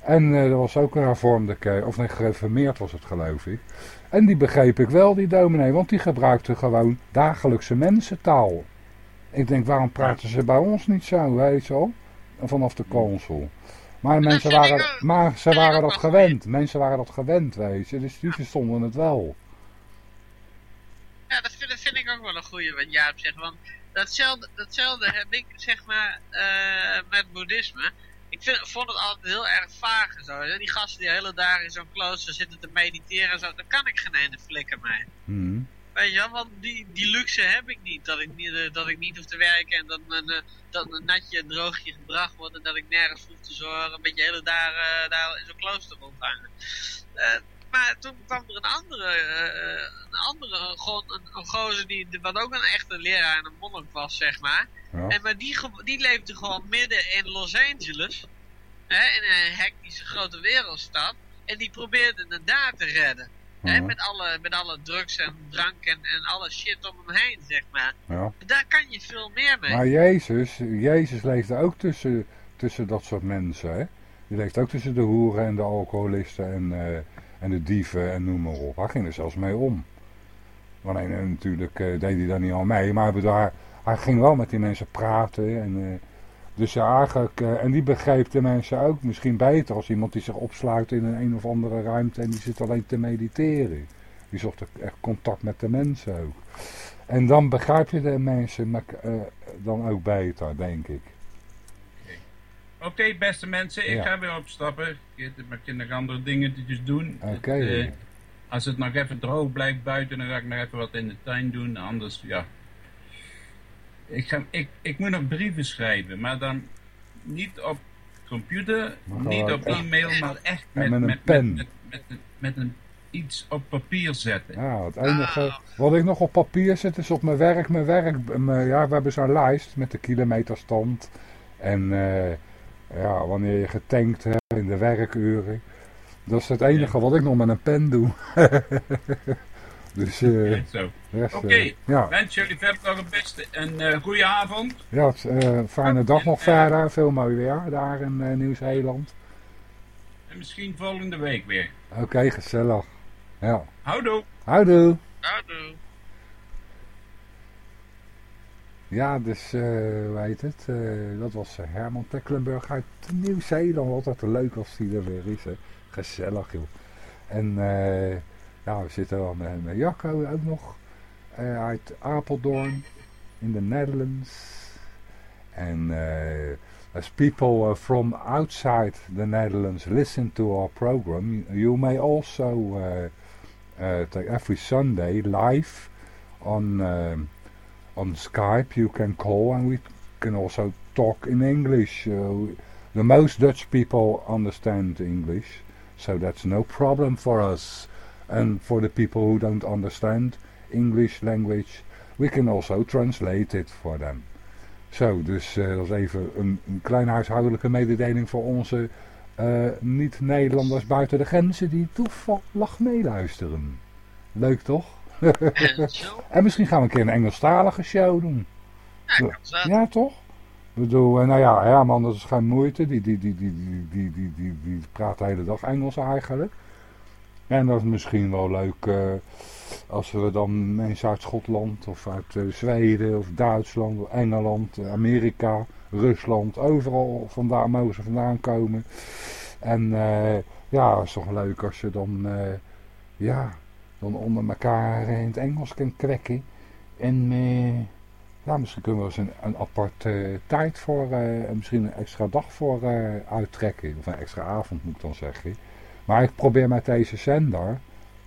Speaker 1: En eh, er was ook een hervormde kerk, of nee, gereformeerd was het geloof ik. En die begreep ik wel, die dominee, want die gebruikte gewoon dagelijkse mensentaal. Ik denk, waarom praten ze bij ons niet zo, weet je wel? Vanaf de consul. Maar mensen waren, maar ze waren dat gewend. Mensen waren dat gewend, weet je. Dus die verstonden het wel.
Speaker 3: Ja, dat vind, dat vind ik ook wel een goeie wat Jaap zegt. Want datzelfde, datzelfde heb ik, zeg maar, eh, met boeddhisme. Ik vind, vond het altijd heel erg vaag en zo. hè. Die gasten die hele dag in zo'n klooster zitten te mediteren en zo. Daar kan ik geen ene flikker mee.
Speaker 1: Hm.
Speaker 3: Weet je wel, want die, die luxe heb ik niet. Dat ik niet, eh, dat ik niet hoef te werken en dat mijn, eh, dat mijn natje en droogje gebracht wordt en dat ik nergens hoef te zorgen. Een beetje hele dag eh, daar in zo'n klooster rondhangen. Eh, maar toen kwam er een andere, een andere, gewoon een, een gozer die, wat ook een echte leraar en een monnik was, zeg maar.
Speaker 1: Ja.
Speaker 3: En maar die, die leefde gewoon midden in Los Angeles, hè, in een hectische grote wereldstad. En die probeerde het daar te redden.
Speaker 1: Ja.
Speaker 3: met, alle, met alle drugs en drank en, en alle shit om hem heen, zeg maar.
Speaker 1: Ja.
Speaker 3: Daar kan je veel meer mee.
Speaker 1: Maar Jezus, Jezus leefde ook tussen, tussen dat soort mensen. Hè? Die leefde ook tussen de hoeren en de alcoholisten en, eh, en de dieven en noem maar op. Hij ging er zelfs mee om. Alleen eh, natuurlijk eh, deed hij daar niet al mee. Maar hij, hij ging wel met die mensen praten. En, dus ja, eigenlijk, eh, en die begreep de mensen ook misschien beter als iemand die zich opsluit in een een of andere ruimte en die zit alleen te mediteren. Die zocht echt contact met de mensen ook. En dan begrijp je de mensen eh, dan ook beter, denk ik.
Speaker 4: Oké, beste mensen, ik
Speaker 1: Ja.
Speaker 4: ga weer opstappen. Ik heb nog andere dingetjes doen.
Speaker 1: Oké.
Speaker 4: Eh, als het nog even droog blijft buiten, dan ga ik nog even wat in de tuin doen. Anders, ja. Ik, ga, ik, ik moet nog brieven schrijven, maar dan niet op computer,
Speaker 1: Maar
Speaker 4: niet op e-mail, maar echt met,
Speaker 1: met een
Speaker 4: met,
Speaker 1: pen.
Speaker 4: Met, met, met, met een, iets op papier zetten.
Speaker 1: Ja, het enige
Speaker 3: Ah.
Speaker 1: wat ik nog op papier zet is op mijn werk. Mijn werk, mijn- ja, we hebben zo'n lijst met de kilometerstand. En eh, ja, wanneer je getankt hebt in de werkuren. Dat is het enige wat ik nog met een pen doe. dus eh,
Speaker 4: Zo.
Speaker 1: rest,
Speaker 4: Oké.
Speaker 1: eh, ja,
Speaker 4: Wens jullie verder nog een beste een eh goede avond.
Speaker 1: ja het, eh, fijne dag nog verder. Veel mooi weer daar in eh, Nieuw-Zeeland.
Speaker 4: En misschien volgende week weer.
Speaker 1: Oké, gezellig. Ja.
Speaker 4: Houdoe.
Speaker 1: Houdoe.
Speaker 3: Houdoe.
Speaker 1: Ja, dus, uh, hoe heet het? Uh, dat was eh, Herman Tecklenburg uit Nieuw-Zeeland. Altijd leuk als die er weer is. Hè. Gezellig, joh. En uh, ja, we zitten dan met, Jacco ook nog. uit Apeldoorn in the Netherlands. And as people from outside the Netherlands listen to our program, you may also take every Sunday live on on Skype you can call and we can also talk in English. Uh, the most Dutch people understand English, so that's no problem for us. And for the people who don't understand English language, we can also translate it for them. Zo, dus eh, dat is even een, een, kleine huishoudelijke mededeling voor onze eh, niet-Nederlanders buiten de grenzen die toevallig meeluisteren. Leuk toch?
Speaker 3: en
Speaker 1: misschien gaan we een keer een Engelstalige show doen.
Speaker 3: Ja,
Speaker 1: toch? Ik bedoel, eh, nou ja, man, dat is geen moeite. Die, die, die, die, die, die, die, die praat de hele dag Engels eigenlijk. En dat is misschien wel leuk uh, als we dan mensen uit Schotland of uit uh, Zweden of Duitsland of Engeland, Amerika, Rusland, overal vandaan mogen ze vandaan komen. En ja, het is toch leuk als je dan, ja, dan onder elkaar in het Engels kan kwekken. En ja, misschien kunnen we eens een, een aparte tijd voor, misschien een extra dag voor uittrekken. Of een extra avond moet ik dan zeggen. Maar ik probeer met deze zender,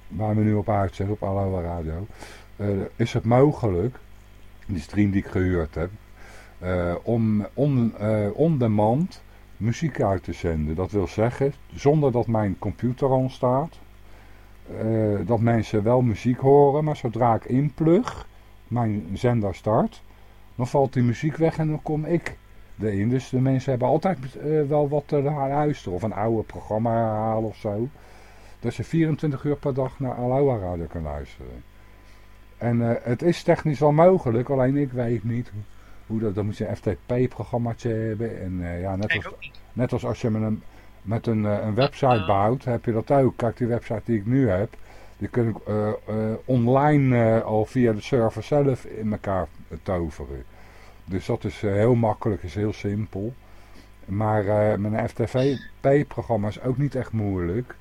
Speaker 1: waar we nu op uitzenden, op Aloha Radio, is het mogelijk, die stream die ik gehuurd heb, om on, on demand muziek uit te zenden. Dat wil zeggen, zonder dat mijn computer aan staat, uh, dat mensen wel muziek horen, maar zodra ik inplug, mijn zender start, dan valt die muziek weg en dan kom ik erin. Dus de mensen hebben altijd uh, wel wat te luisteren of een oude programma herhalen of zo. Dat je 24 uur per dag naar Aloha Radio kan luisteren. En uh, het is technisch wel mogelijk, alleen ik weet niet hoe dat, dan moet je een FTP-programmaatje hebben. En ja, net als, net als als je met een met een, een website bouwt, heb je dat ook. Kijk, die website die ik nu heb, die kun ik online al via de server zelf in elkaar toveren. Dus dat is heel makkelijk, is heel simpel. Maar met een FTP-programma is ook niet echt moeilijk.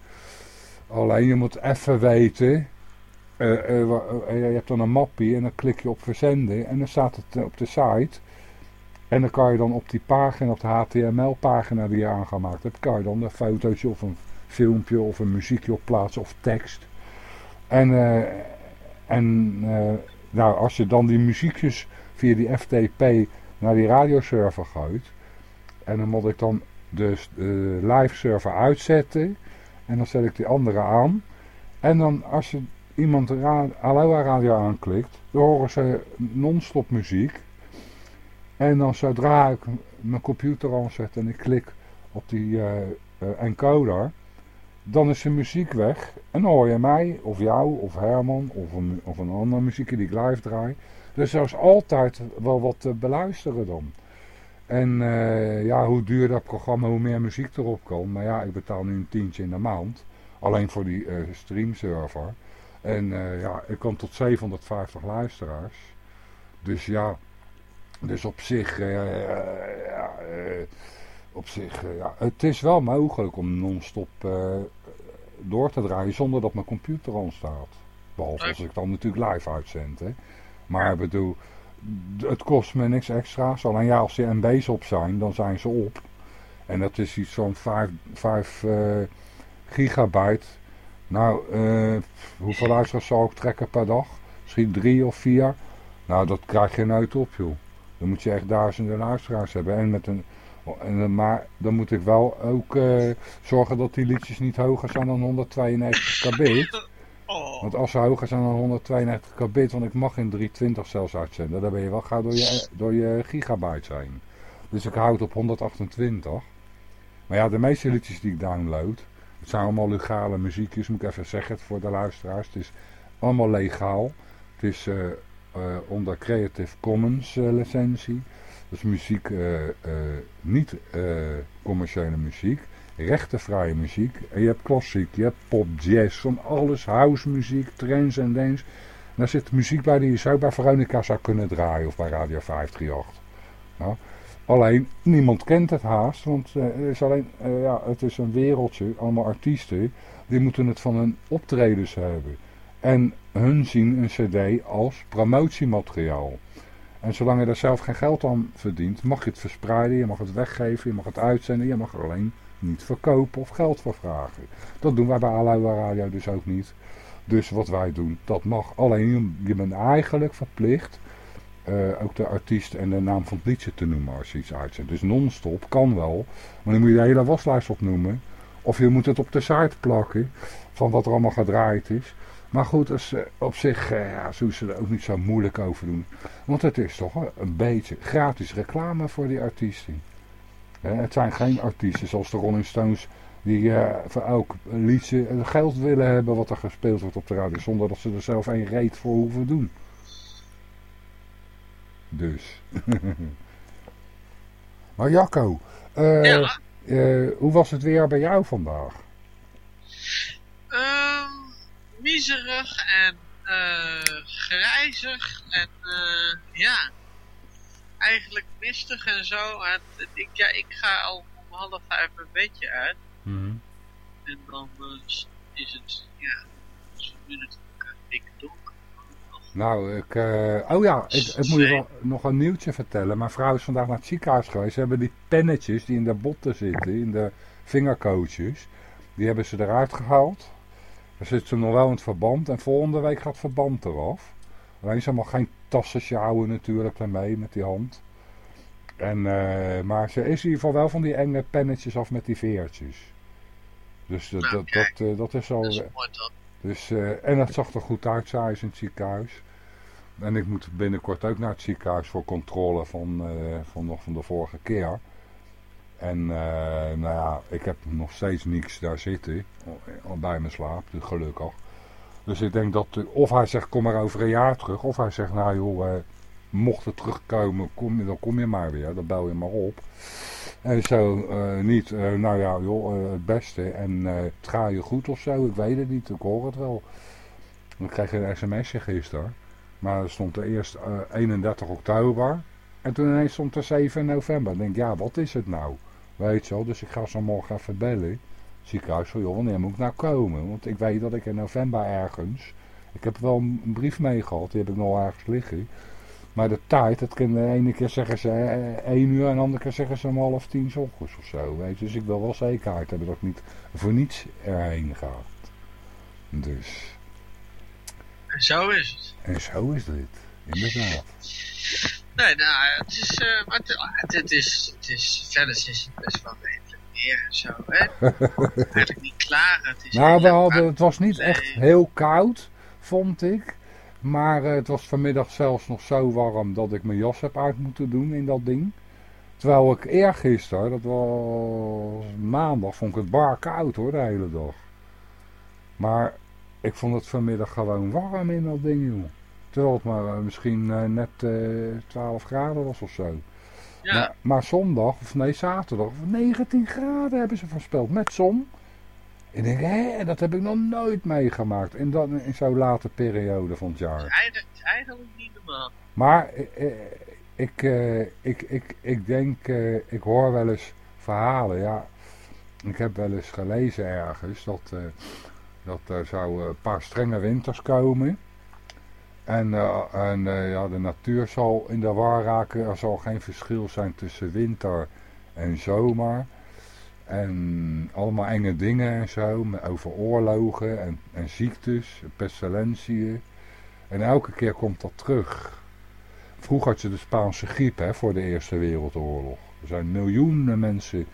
Speaker 1: Alleen je moet even weten, je hebt dan een mappie en dan klik je op verzenden en dan staat het op de site en dan kan je dan op die pagina, op de HTML-pagina die je aangemaakt hebt, kan je dan een fotootje of een filmpje of een muziekje op plaatsen of tekst. En, en nou, als je dan die muziekjes via die FTP naar die radioserver gooit, en dan moet ik dan dus de live server uitzetten, en dan zet ik die andere aan. En dan als je iemand Aloha radio aanklikt, dan horen ze non-stop muziek. En dan zodra ik mijn computer aanzet en ik klik op die uh, uh, encoder, dan is de muziek weg. En dan hoor je mij, of jou, of Herman, of een, of een andere muziek die ik live draai. Dus er is altijd wel wat te beluisteren dan. En uh, ja, hoe duur dat programma, hoe meer muziek erop komt. Maar ja, ik betaal nu een tientje in de maand. Alleen voor die streamserver. En ja, ik kom tot 750 luisteraars. Dus ja, dus op zich, uh, ja, uh, op zich uh, ja, het is wel mogelijk om non-stop door te draaien zonder dat mijn computer aan staat. Behalve als ik dan natuurlijk live uitzend. Hè. Maar ik bedoel, het kost me niks extra's. Alleen ja, als die MB's op zijn, dan zijn ze op. En dat is iets van 5, 5 gigabyte. Nou, hoeveel luisteraars zou ik trekken per dag? Misschien drie of vier. Nou, dat krijg je nooit op, joh. Dan moet je echt duizenden luisteraars hebben. En met een, en, maar dan moet ik wel ook uh, zorgen dat die liedjes niet hoger zijn dan 192 kbit. Want als ze hoger zijn dan 192 kbit, want ik mag in 320 zelfs uitzenden, dan ben je wel gauw door je, door je gigabyte zijn. Dus ik houd op 128. Maar ja, de meeste liedjes die ik download, het zijn allemaal legale muziekjes, moet ik even zeggen voor de luisteraars. Het is allemaal legaal. Het is... Uh, uh, onder Creative Commons uh, licentie. Dus muziek, niet commerciële muziek. Rechtenvrije muziek. En je hebt klassiek, je hebt pop, jazz, van alles, house muziek, trends en dance. Daar zit muziek bij die je zo bij Veronica zou kunnen draaien of bij Radio 538. Nou, alleen, niemand kent het haast, want het, is alleen, uh, ja, het is een wereldje, allemaal artiesten, die moeten het van hun optredens hebben. En hun zien een cd als promotiemateriaal. En zolang je daar zelf geen geld aan verdient, mag je het verspreiden, je mag het weggeven, je mag het uitzenden, je mag er alleen niet verkopen of geld voor vragen. Dat doen wij bij Aloha Radio dus ook niet. Dus wat wij doen, dat mag. Alleen je bent eigenlijk verplicht uh, ook de artiest en de naam van het liedje te noemen als je iets uitzendt. Dus non-stop kan wel, maar dan moet je de hele waslijst opnoemen. Of je moet het op de site plakken van wat er allemaal gedraaid is. Maar goed, uh, op zich uh, ja, zullen ze er ook niet zo moeilijk over doen. Want het is toch een beetje gratis reclame voor die artiesten. Het zijn geen artiesten zoals de Rolling Stones die uh, voor elk liedje geld willen hebben wat er gespeeld wordt op de radio. Zonder dat ze er zelf een reet voor hoeven doen. Dus. maar Jacco, uh,
Speaker 3: Ja.
Speaker 1: uh, hoe was het weer bij jou vandaag?
Speaker 3: Um, miserig en uh, grijzig en uh, ja, eigenlijk mistig en zo. Ik, ja, ik ga al om half vijf een bedje uit.
Speaker 1: Mm.
Speaker 3: En dan uh, is het, ja, het nu natuurlijk dikke donker.
Speaker 1: Nou, ik, uh, oh ja, ik, ik moet je wel nog een nieuwtje vertellen. Mijn vrouw is vandaag naar het ziekenhuis geweest. Ze hebben die pennetjes die in de botten zitten, in de vingercoaches, die hebben ze eruit gehaald. Er zit ze nog wel in het verband en volgende week gaat het verband eraf. Alleen ze mag geen tassetje houden natuurlijk daarmee met die hand. En, uh, maar ze is in ieder geval wel van die enge pennetjes af met die veertjes. Dus dat,
Speaker 3: Nou,
Speaker 1: dat,
Speaker 3: kijk.
Speaker 1: dat, dat is al...
Speaker 3: Dat is mooi dat.
Speaker 1: Dus, en het zag er goed uit, zei ze in het ziekenhuis. En ik moet binnenkort ook naar het ziekenhuis voor controle van, van nog van de vorige keer. En uh, nou ja, ik heb nog steeds niks daar zitten, bij mijn slaap, dus gelukkig. Dus ik denk dat, of hij zegt kom maar over een jaar terug, of hij zegt nou joh, mocht het terugkomen, kom, dan kom je maar weer, dan bel je maar op. En zo uh, niet, uh, nou ja, joh, uh, het beste. En het gaat je goed of zo, ik weet het niet, ik hoor het wel. Ik kreeg een sms'je gisteren. Maar er stond er eerst 31 oktober. En toen ineens stond er 7 november. Ik denk, ja, wat is het nou? Weet je wel, dus ik ga ze morgen even bellen. Ziekenhuis van, joh, wanneer moet ik nou komen? Want ik weet dat ik in november ergens... Ik heb wel een brief meegehad, die heb ik nog ergens liggen. Maar de tijd, dat kan de ene keer zeggen ze eh, 1 uur en de andere keer zeggen ze om half tien ochtends of zo. Weet je? Dus ik wil wel zekerheid hebben dat ik niet voor niets erheen ga. Dus.
Speaker 3: En zo is het.
Speaker 1: En zo is dit, inderdaad.
Speaker 3: Nee, nou, het is, uh, maar het, het, is, het is, verder is het best wel redelijk weer en zo, hè. Eigenlijk niet klaar. Het is
Speaker 1: nou, we hadden, het was niet echt heel koud, vond ik. Maar uh, het was vanmiddag zelfs nog zo warm dat ik mijn jas heb uit moeten doen in dat ding. Terwijl ik eergisteren, dat was maandag, vond ik het bar koud hoor, de hele dag. Maar ik vond het vanmiddag gewoon warm in dat ding, joh. Terwijl het maar uh, misschien uh, net 12 graden was of zo.
Speaker 3: Ja.
Speaker 1: Maar, zondag, of nee, zaterdag, 19 graden hebben ze voorspeld met zon. Ik denk, hé, dat heb ik nog nooit meegemaakt in, zo'n late periode van het jaar.
Speaker 3: Het is eigenlijk, het is eigenlijk niet normaal.
Speaker 1: Maar eh, ik, uh, ik, ik, ik denk, uh, ik hoor wel eens verhalen, ja. Ik heb wel eens gelezen ergens dat, uh, dat er zou een paar strenge winters komen. En, en ja, de natuur zal in de war raken. Er zal geen verschil zijn tussen winter en zomer. En allemaal enge dingen en zo, over oorlogen en, en ziektes, pestilentieën. En elke keer komt dat terug. Vroeger had je de Spaanse griep hè, voor de Eerste Wereldoorlog. Er zijn miljoenen mensen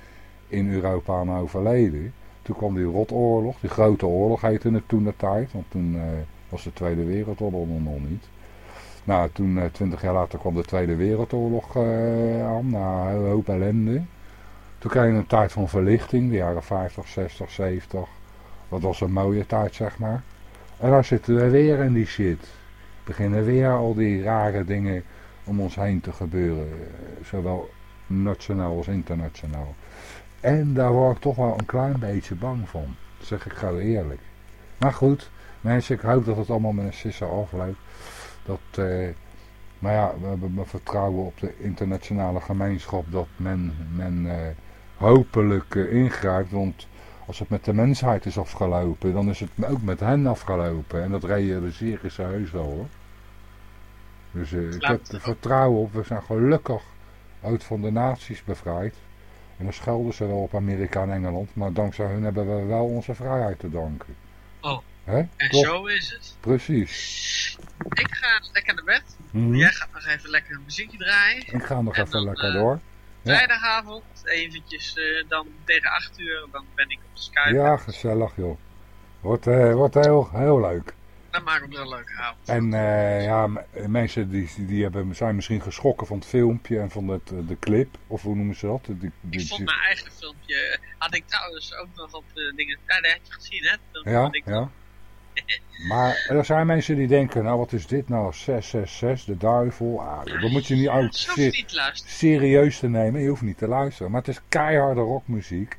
Speaker 1: in Europa aan overleden. Toen kwam die rotoorlog, die grote oorlog heette het toen de tijd. Want toen uh, was de Tweede Wereldoorlog nog niet. Nou, toen, uh, twintig jaar later kwam de Tweede Wereldoorlog uh, aan, na een hoop ellende. Toen kreeg je een tijd van verlichting, de jaren 50, 60, 70. Dat was een mooie tijd, zeg maar. En dan zitten we weer in die shit. Beginnen weer al die rare dingen om ons heen te gebeuren. Zowel nationaal als internationaal. En daar word ik toch wel een klein beetje bang van. Dat zeg ik gauw eerlijk. Maar goed, mensen, ik hoop dat het allemaal met een sisser afloopt. Dat, eh, maar ja, we hebben we vertrouwen op de internationale gemeenschap dat men, men eh, hopelijk eh, ingrijpt. Want als het met de mensheid is afgelopen, dan is het ook met hen afgelopen. En dat realiseren ze heus wel hoor. Dus ik heb er vertrouwen op. We zijn gelukkig uit van de nazi's bevrijd. En dan schelden ze wel op Amerika en Engeland. Maar dankzij hun hebben we wel onze vrijheid te danken.
Speaker 3: Oh,
Speaker 1: Hè?
Speaker 3: en zo is het.
Speaker 1: Precies.
Speaker 3: Ik ga lekker naar bed.
Speaker 1: Mhm.
Speaker 3: Jij gaat nog even lekker een muziekje draaien.
Speaker 1: Ik ga nog
Speaker 3: En
Speaker 1: even
Speaker 3: dan,
Speaker 1: lekker
Speaker 3: eh,
Speaker 1: door. Ja.
Speaker 3: Vrijdagavond, eventjes eh, dan tegen 8 uur, dan ben ik op de Skype.
Speaker 1: Ja, gezellig joh. Wordt, eh, wordt heel, heel leuk.
Speaker 3: Dan maken we er een leuke avond.
Speaker 1: En ja, mensen die, die hebben, zijn misschien geschrokken van het filmpje en van het, de clip. Of hoe noemen ze dat?
Speaker 3: Ik vond mijn eigen filmpje, had ik trouwens ook nog op de dingen, ja, dat heb je gezien hè? het
Speaker 1: ja,
Speaker 3: wat ik-
Speaker 1: ja. Maar er zijn mensen die denken, nou wat is dit nou, 666, de duivel. Ah, dat moet je niet
Speaker 3: luisteren.
Speaker 1: serieus te nemen. Je hoeft niet te luisteren. Maar het is keiharde rockmuziek.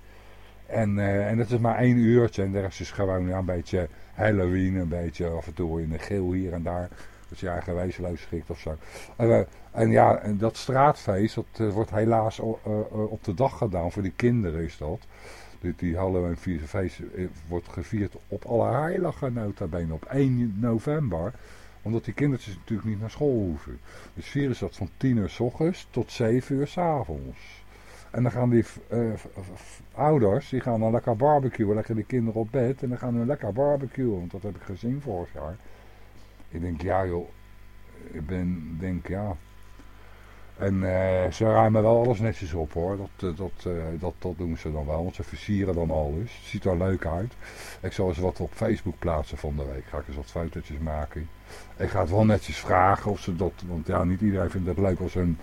Speaker 1: En, eh en het is maar één uurtje. En de rest is gewoon ja, een beetje Halloween. Een beetje af en toe in de geel hier en daar. Dat je eigen wezenloos schikt of zo. En, eh, en ja, en dat straatfeest, dat eh, wordt helaas op de dag gedaan. Voor die kinderen is dat. Die, die Halloween feest eh, wordt gevierd op alle heilige nota bene. Op 1 november. Omdat die kindertjes natuurlijk niet naar school hoeven. Dus vieren ze dat van 10 uur s ochtends tot 7 uur s avonds. En dan gaan die eh, ouders, die gaan dan lekker barbecuen, leggen die kinderen op bed en dan gaan we lekker barbecuen. Want dat heb ik gezien vorig jaar. Ik denk, ja joh, ik ben, denk ja. En eh, ze ruimen wel alles netjes op hoor, dat, eh, dat, eh, dat, dat doen ze dan wel, want ze versieren dan alles. Het ziet er leuk uit. Ik zal eens wat op Facebook plaatsen van de week, ga ik eens wat fotootjes maken. Ik ga het wel netjes vragen of ze dat, want ja, niet iedereen vindt het leuk als een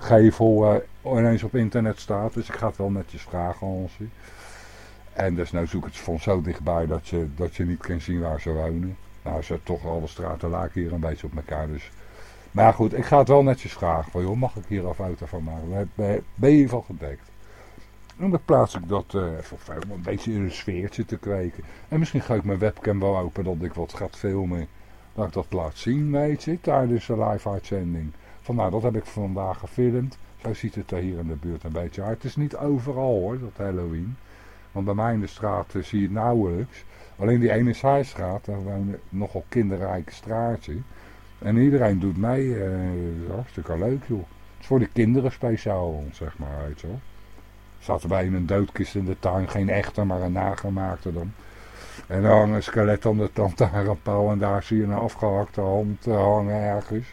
Speaker 1: gevel eh, ineens op internet staat. Dus ik ga het wel netjes vragen aan ze. En dus zoek het van zo dichtbij dat je, dat je niet kan zien waar ze wonen. Nou, ze toch alle straten lijken hier een beetje op elkaar. Dus. Maar goed, ik ga het wel netjes vragen. Van, joh, mag ik hier foto van maken? Ben, je geval gedekt? En dan plaats ik dat eh, even om een beetje in een sfeertje te kweken. En misschien ga ik mijn webcam wel open dat ik wat ga filmen. Dat ik dat laat zien, weet je, tijdens de live uitzending. Van nou, dat heb ik vandaag gefilmd. Zo ziet het er hier in de buurt een beetje uit. Het is niet overal hoor, dat Halloween. Want bij mij in de straat eh, zie je het nauwelijks. Alleen die ene zijstraat, daar wonen nogal kinderrijke straatje. En iedereen doet mee. eh, hartstikke leuk joh. Het is voor de kinderen speciaal, zeg maar, weet je wel. Zat erbij in een doodkist in de tuin. Geen echte, maar een nagemaakte dan. En dan hangt een skelet aan de lantaarnpaal. En daar zie je een afgehakte hand eh, hangen ergens.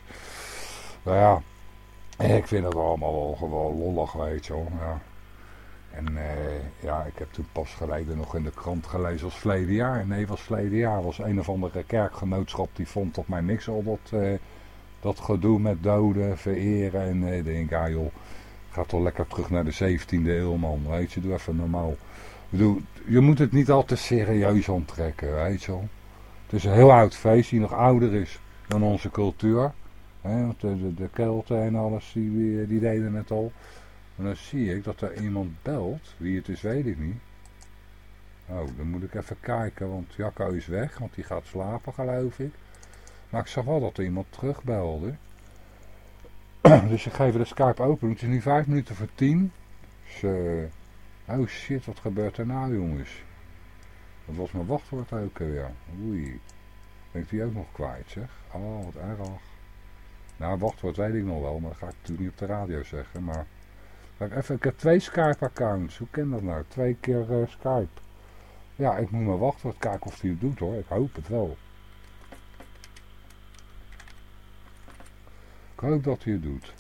Speaker 1: Nou ja, ik vind het allemaal wel gewoon lollig, weet je wel. Ja. En eh, ja, ik heb toen pas geleden nog in de krant gelezen als verleden jaar. Nee, was verleden jaar. was een of andere kerkgenootschap die vond op mij niks al dat, eh, dat gedoe met doden, vereren. En ik denk, ja joh, toch lekker terug naar de 17e eeuw man. Weet je, doe even normaal. Ik bedoel, je moet het niet al te serieus onttrekken, weet je wel. Het is een heel oud feest die nog ouder is dan onze cultuur. Hè, de, de Kelten en alles, die, die deden het al. En dan zie ik dat er iemand belt. Wie het is, weet ik niet. Oh, dan moet ik even kijken, want Jacco is weg, want die gaat slapen, geloof ik. Maar ik zag wel dat er iemand terugbelde. dus ik ga even de Skype open. Het is nu vijf minuten voor tien. Dus, eh, oh shit, wat gebeurt er nou, jongens? Dat was mijn wachtwoord ook weer. Oei. Ben ik die ook nog kwijt, zeg? Oh, wat erg. Nou, wachtwoord weet ik nog wel, maar dat ga ik natuurlijk niet op de radio zeggen. Maar Even, ik heb twee Skype-accounts. Hoe ken dat nou? Twee keer eh, Skype. Ja, ik moet maar wachtwoord kijken of hij het doet hoor. Ik hoop het wel. Ik hoop dat hij het doet.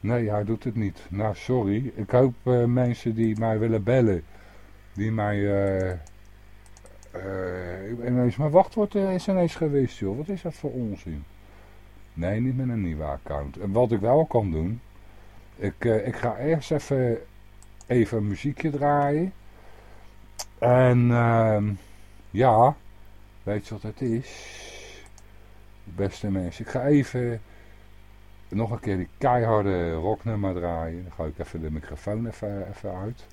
Speaker 1: Nee, hij doet het niet. Nou, sorry. Ik hoop eh, mensen die mij willen bellen. Die mij... eh eh, ineens, mijn wachtwoord is ineens geweest, joh. Wat is dat voor onzin? Nee, niet met een nieuwe account. En wat ik wel kan doen... Ik, eh, ik ga eerst even, even een muziekje draaien. En ehm, ja, weet je wat het is? Beste mensen, ik ga even nog een keer die keiharde rocknummer draaien. Dan ga ik even de microfoon even, even uit.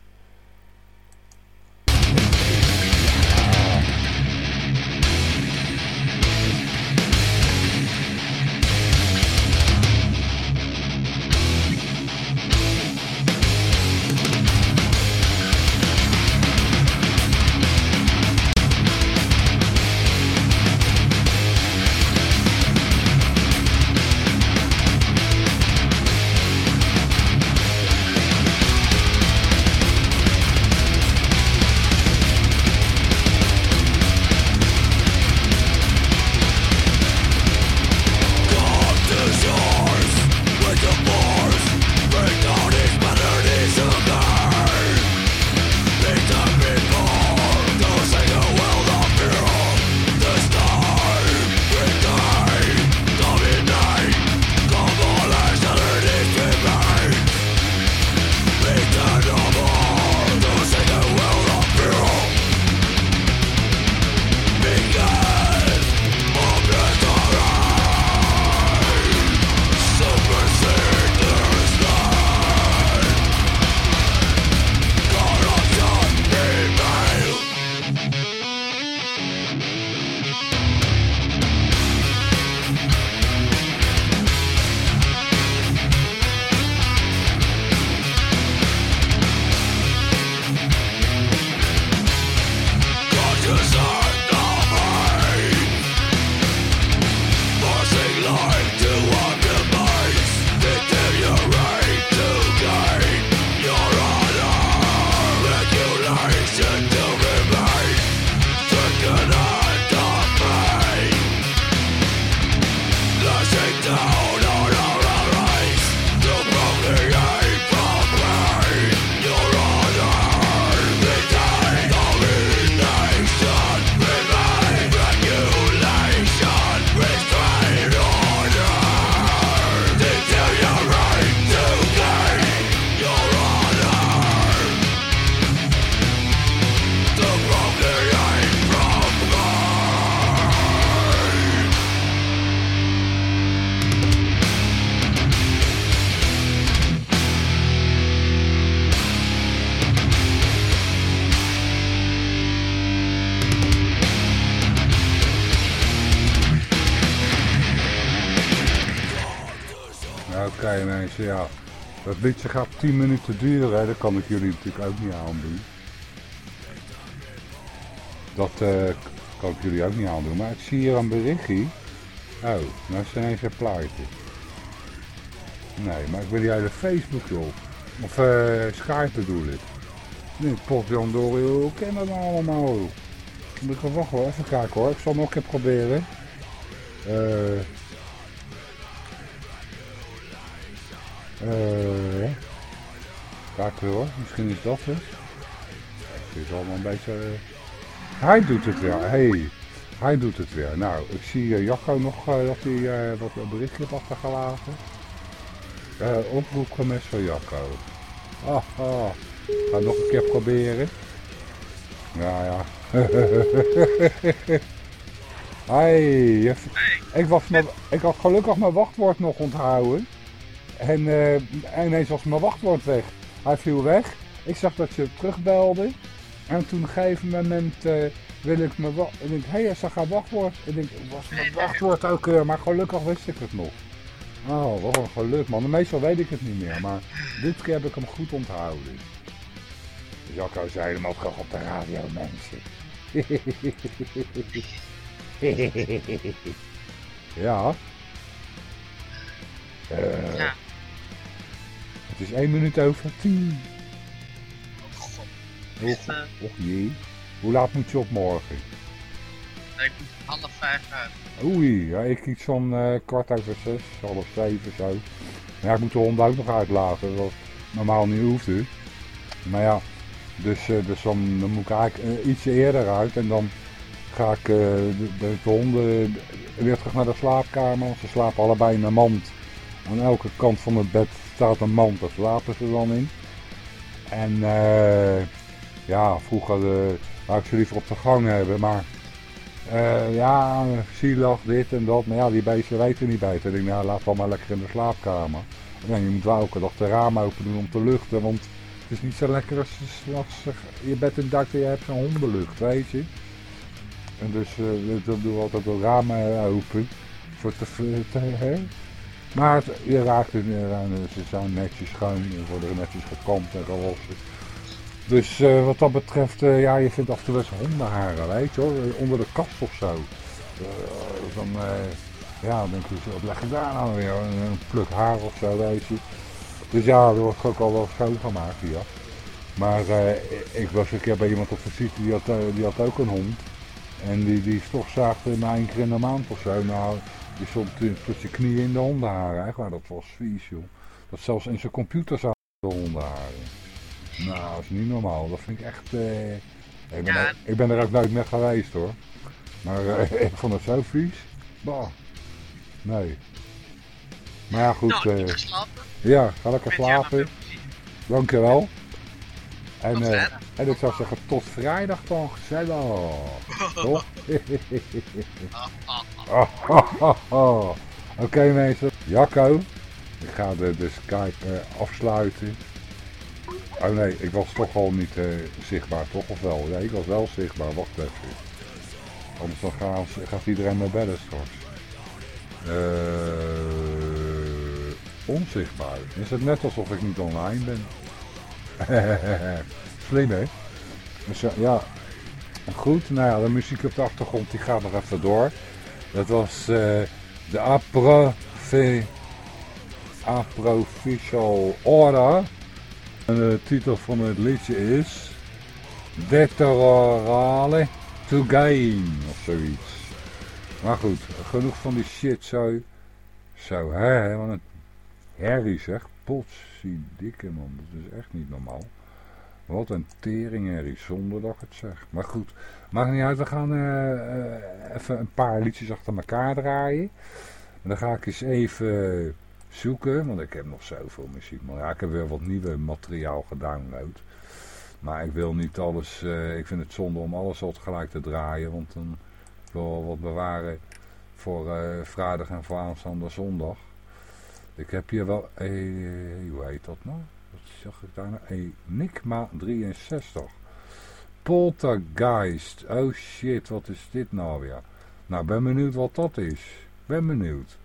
Speaker 1: Ja. Dat liedje gaat 10 minuten duren, dat kan ik jullie natuurlijk ook niet aandoen. Dat eh, kan ik jullie ook niet aandoen, maar ik zie hier een berichtje. Oh, nou is ineens een plaatje. Nee, maar ik wil uit de Facebook op. Of eh Skype bedoel ik. Nee, Potjon door, joh, hoe ken dat nou allemaal? Moet ik wel wachten hoor, even kijken hoor. Ik zal nog een keer proberen. Eh, kijk hoor, misschien is dat het. Het is allemaal een beetje... eh, Hij doet het weer, hey. Hij doet het weer. Nou, ik zie eh, Jacco nog dat hij wat berichtje heeft achtergelaten. Eh oproepgemest van Jacco. Ah, ah. Ga nog een keer proberen. Ja, ja. Hey, ik, was ik had gelukkig mijn wachtwoord nog onthouden. En eh, ineens was mijn wachtwoord weg. Hij viel weg. Ik zag dat je terugbelde. En toen op een gegeven moment eh, wil ik mijn wachtwoord. Ik denk, hé, hey, hij zag haar wachtwoord. Ik denk, was mijn wachtwoord ook weer? Maar gelukkig wist ik het nog. Oh, wat een geluk man. Meestal weet ik het niet meer. Maar dit keer heb ik hem goed onthouden. Jacco zei hem ook graag op de radio, mensen. ja. Eh,
Speaker 3: Ja.
Speaker 1: Het is 1 minuut over 10.
Speaker 3: God.
Speaker 1: Och, och jee. Hoe laat moet je op morgen?
Speaker 3: ik moet half vijf uit.
Speaker 1: Oei, ja, ik iets van eh, kwart over zes, half zeven zo. Ja, ik moet de hond ook nog uitlaten, wat normaal niet hoefde. Maar ja, dus, eh, dus dan, dan moet ik eigenlijk eh, iets eerder uit en dan ga ik de, de, de honden weer terug naar de slaapkamer. Ze slapen allebei in een mand. Aan elke kant van het bed staat een mand, daar slapen ze dan in. En eh, ja, vroeger eh, wou ik ze liever op de gang hebben, maar Eh, ja, zielig, dit en dat. Maar ja, die beesten weten niet beter. Ik denk, nou, laat wel maar lekker in de slaapkamer. En je moet wel elke dag de raam open doen om te luchten. Want het is niet zo lekker als je je bed in dak en je hebt zo'n hondenlucht, weet je. En dus uh, dan doen we altijd de ramen open. Voor te, te? Maar je raakt het aan. Ze zijn netjes schoon. Er worden netjes gekamd en gewassen. Dus uh, wat dat betreft, uh, ja, je vindt af en toe eens hondenharen, weet je hoor. Onder de kast of zo. Uh, dan, ja, denk je, wat leg ik daar nou weer? Een pluk haar of zo, weet je. Dus ja, er wordt ook al wel schoongemaakt hier. Maar ik was een keer bij iemand op visite, die had, die had ook een hond. En die, die stofzaagde na één keer in de maand of zo. Nou, die stond tot zijn knieën in de hondenharen. Echt waar, dat was vies joh. Dat zelfs in zijn computer zaten de hondenharen. Nou, dat is niet normaal. Dat vind ik echt... Eh, ik, ben er, ik ben er ook nooit meer geweest hoor. Maar uh, ik vond het zo vies. Bah. Nee. Maar ja, goed.
Speaker 3: Nou, slapen.
Speaker 1: Ja, ga lekker slapen. Dankjewel. En, uh, en ik zou zeggen, tot vrijdag dan, gezellig. Toch? Oké okay, mensen, Jacco. Ik ga de, de Skype uh, afsluiten. Oh nee, ik was toch al niet uh, zichtbaar, toch? Of wel? Ja, ik was wel zichtbaar, wacht even. Anders dan gaat, iedereen naar bedden straks. Uh, onzichtbaar. Is het net alsof ik niet online ben? Slim hè? Dus ja, goed. Nou ja, de muziek op de achtergrond die gaat nog even door. Dat was uh, de Aprofe, Aproficial Order. En de titel van het liedje is Deterorale to Gain of zoiets. Maar goed, genoeg van die shit zo. Zo, hè, want het herrie zeg. Potsie dikke man, dat is echt niet normaal. Wat een tering zonder dat ik het zeg. Maar goed, maakt niet uit, we gaan uh, uh, even een paar liedjes achter elkaar draaien. En dan ga ik eens even zoeken, want ik heb nog zoveel muziek. Maar ja, ik heb weer wat nieuwe materiaal gedownload. Maar ik wil niet alles, uh, ik vind het zonde om alles al tegelijk te draaien, want dan wil ik wat bewaren voor uh, vrijdag en voor aanstaande zondag. Ik heb hier wel, eh, hoe heet dat nou? Wat zag ik daar nou? Enigma 63. Poltergeist. Oh shit, wat is dit nou weer? Nou, ben benieuwd wat dat is. Ben benieuwd.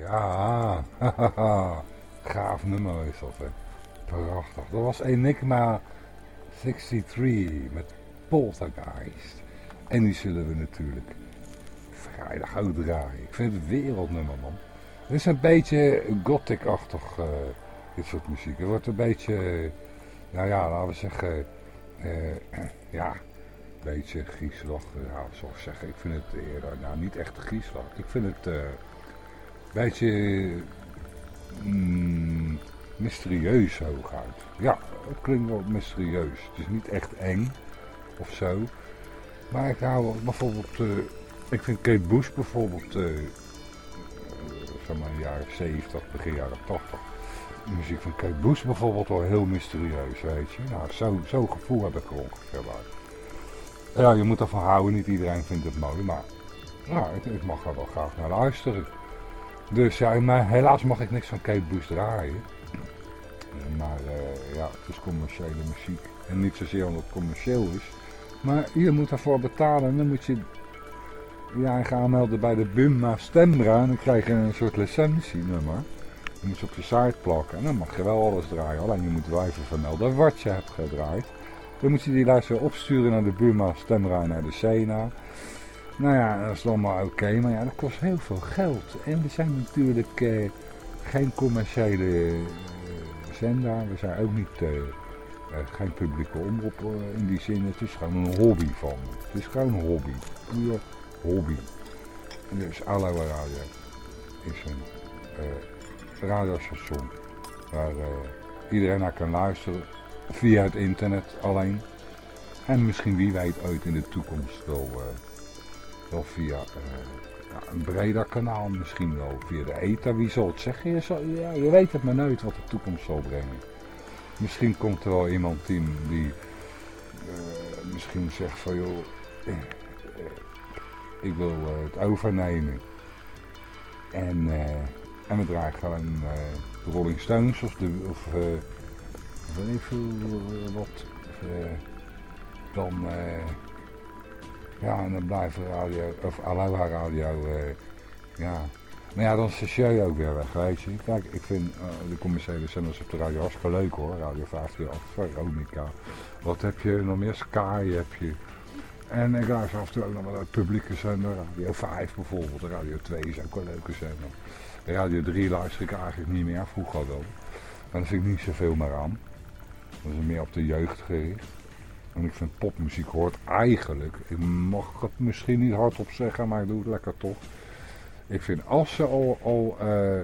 Speaker 1: Ja, gaaf nummer is dat, hè. Prachtig. Dat was Enigma 63 met Poltergeist. En die zullen we natuurlijk vrijdag ook draaien. Ik vind het wereldnummer, man. Het is een beetje gothic-achtig, eh, dit soort muziek. Het wordt een beetje, eh, nou ja, laten we zeggen, eh, ja, een beetje griezelig. Ja, ik zeggen, ik vind het nou niet echt griezelig. Ik vind het een beetje mm, mysterieus hooguit. Ja, het klinkt wel mysterieus. Het is niet echt eng of zo. Maar ik hou bijvoorbeeld, uh, ik vind Kate Bush bijvoorbeeld, uh, zeg maar jaren 70, begin jaren 80. De muziek van Kate Bush bijvoorbeeld wel heel mysterieus, weet je. Nou, zo'n zo gevoel heb ik er ongeveer bij. Ja, je moet ervan houden, niet iedereen vindt het mooi, maar nou, ik, ik mag er wel graag naar luisteren. Dus ja, maar helaas mag ik niks van Kate Bush draaien. Maar uh, ja, het is commerciële muziek. En niet zozeer omdat het commercieel is. Maar je moet ervoor betalen en dan moet je je eigen aanmelden bij de Buma Stembra. En dan krijg je een soort licentienummer. Die moet je op je site plakken en dan mag je wel alles draaien. Alleen je moet wel even vermelden wat je hebt gedraaid. Dan moet je die lijst weer opsturen naar de Buma Stemra en naar de Sena. Nou ja, dat is allemaal oké, maar ja, dat kost heel veel geld. En we zijn natuurlijk eh, geen commerciële eh, zender, we zijn ook niet, eh, eh geen publieke omroep eh, in die zin. Het is gewoon een hobby van Het is gewoon een hobby, puur hobby. Dus Aloe Radio is een uh, radiostation waar iedereen naar kan luisteren via het internet alleen. En misschien wie weet ooit in de toekomst wel wel via uh, een breder kanaal, misschien wel via de ETA. Wie zal het zeggen? Je, ja, je weet het maar nooit wat de toekomst zal brengen. Misschien komt er wel iemand in die uh, misschien zegt van joh, eh, ik wil het overnemen. En, en we draaien gewoon de Rolling Stones of, de, of weet ik veel wat. dan ja, en dan blijft radio, of Aloha Radio, uh, ja. Maar ja, dan is de ook weer weg, weet je. Kijk, ik vind uh, de commerciële zenders op de radio hartstikke leuk hoor. Radio 538, Veronica. Wat heb je nog meer? Sky heb je. En ik luister af en toe ook nog wel uit publieke zender. Radio 5 bijvoorbeeld. Radio 2 is ook een leuke zender. Radio 3 luister ik eigenlijk niet meer. Vroeger wel. Maar daar vind ik niet zoveel meer aan. Dat is meer op de jeugd gericht. En ik vind popmuziek hoort eigenlijk, ik mag het misschien niet hardop zeggen, maar ik doe het lekker toch. Ik vind als ze al, uh,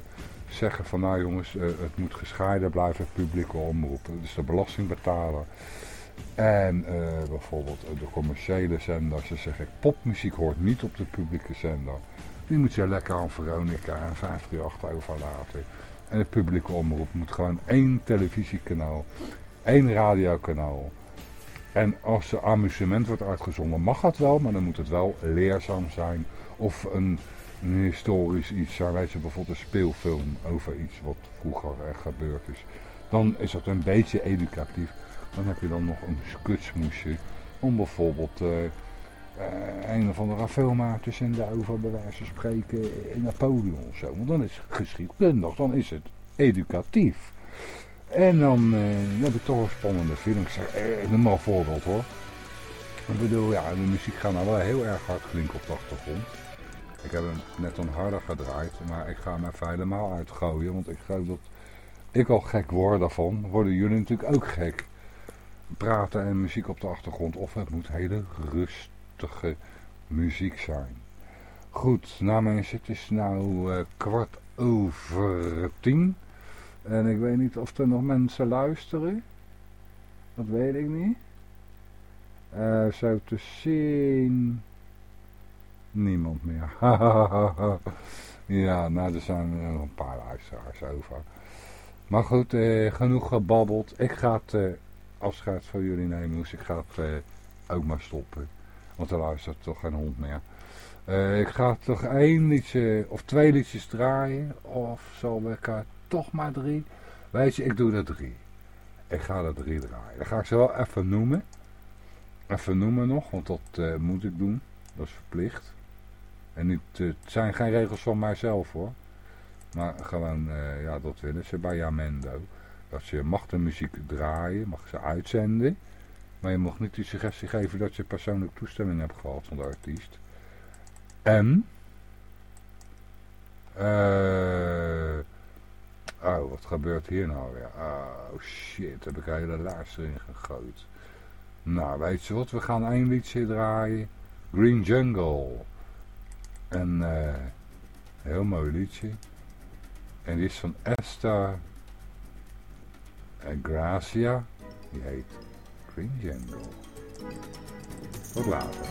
Speaker 1: zeggen van nou jongens, uh, het moet gescheiden blijven, publieke omroep, dus de belasting betalen. En uh, bijvoorbeeld de commerciële zender, ze zeggen popmuziek hoort niet op de publieke zender. Die moet je lekker aan Veronica en 538 overlaten. En de publieke omroep moet gewoon één televisiekanaal, één radiokanaal en als er amusement wordt uitgezonden mag dat wel, maar dan moet het wel leerzaam zijn. Of een, historisch iets zijn, weet je, bijvoorbeeld een speelfilm over iets wat vroeger er gebeurd is. Dan is dat een beetje educatief. Dan heb je dan nog een skutsmoesje om bijvoorbeeld uh, een of andere filmmakers en daarover bij wijze spreken in Napoleon of zo. Want dan is het geschiedkundig, dan is het educatief. En dan uh, heb ik toch een spannende film. Ik zeg, eh, maar voorbeeld hoor. Ik bedoel, ja, de muziek gaat nou wel heel erg hard klinken op de achtergrond. Ik heb hem net dan harder gedraaid, maar ik ga hem even helemaal uitgooien. Want ik geloof dat ik al gek word daarvan. Worden jullie natuurlijk ook gek. Praten en muziek op de achtergrond. Of het moet hele rustige muziek zijn. Goed, nou mensen, het is nou uh, kwart over tien. En ik weet niet of er nog mensen luisteren. Dat weet ik niet. Uh, zo te zien... Niemand meer. ja, nou er zijn nog een paar luisteraars over. Maar goed, eh, genoeg gebabbeld. Ik ga het eh, afscheid van jullie nemen. Dus ik ga het eh, ook maar stoppen. Want er luistert toch geen hond meer. Ik ga toch één liedje of twee liedjes draaien. Of zal ik toch maar drie. Weet je, ik doe er drie. Ik ga er drie draaien. Dan ga ik ze wel even noemen. Even noemen nog, want dat uh, moet ik doen. Dat is verplicht. En uh, het zijn geen regels van mijzelf hoor. Maar gewoon, eh, ja, dat willen ze bij Jamendo. Dat je mag de muziek draaien, mag ze uitzenden. Maar je mag niet de suggestie geven dat je persoonlijk toestemming hebt gehad van de artiest. En... eh oh, wat gebeurt hier nou weer? Oh shit, heb ik een hele laatste erin gegooid. Nou, weet je wat? We gaan één liedje draaien. Green Jungle. En eh heel mooi liedje. En die is van Esther en Gracia. Die heet Green Jungle. Tot later.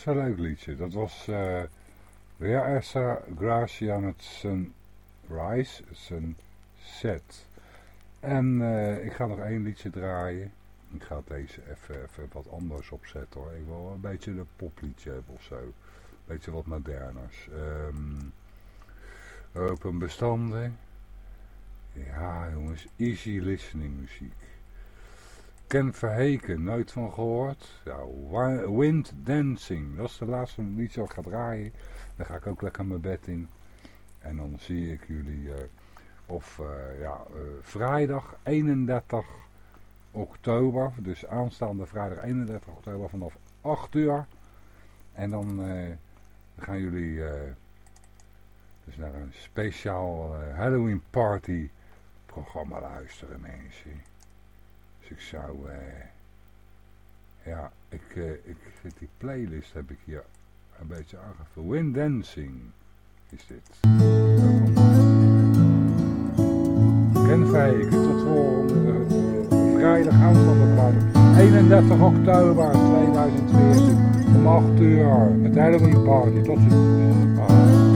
Speaker 1: Is een leuk liedje. Dat was eh weer Essa Gracia met zijn Rise, zijn set. En eh, ik ga nog één liedje draaien. Ik ga deze even, wat anders opzetten hoor. Ik wil een beetje een popliedje hebben of zo. Een beetje wat moderners. Ehm open bestanden. Ja jongens, easy listening muziek. Ken Verheken, nooit van gehoord. Wind Dancing, dat is de laatste wat ik ga draaien. Dan ga ik ook lekker mijn bed in. En dan zie ik jullie eh, of eh, ja, eh, vrijdag 31 oktober, dus aanstaande vrijdag 31 oktober vanaf 8 uur. En dan gaan jullie dus naar een speciaal Halloween party programma luisteren mensen. Ik zou, eh, ja, ik, eh, ik die playlist heb ik hier een beetje aangevuld. Wind Dancing is dit. Ken Vijken, tot volgende eh, vrijdag aanstaande vrijdag. 31 oktober 2014 om 8 uur met Halloween party. Tot ziens.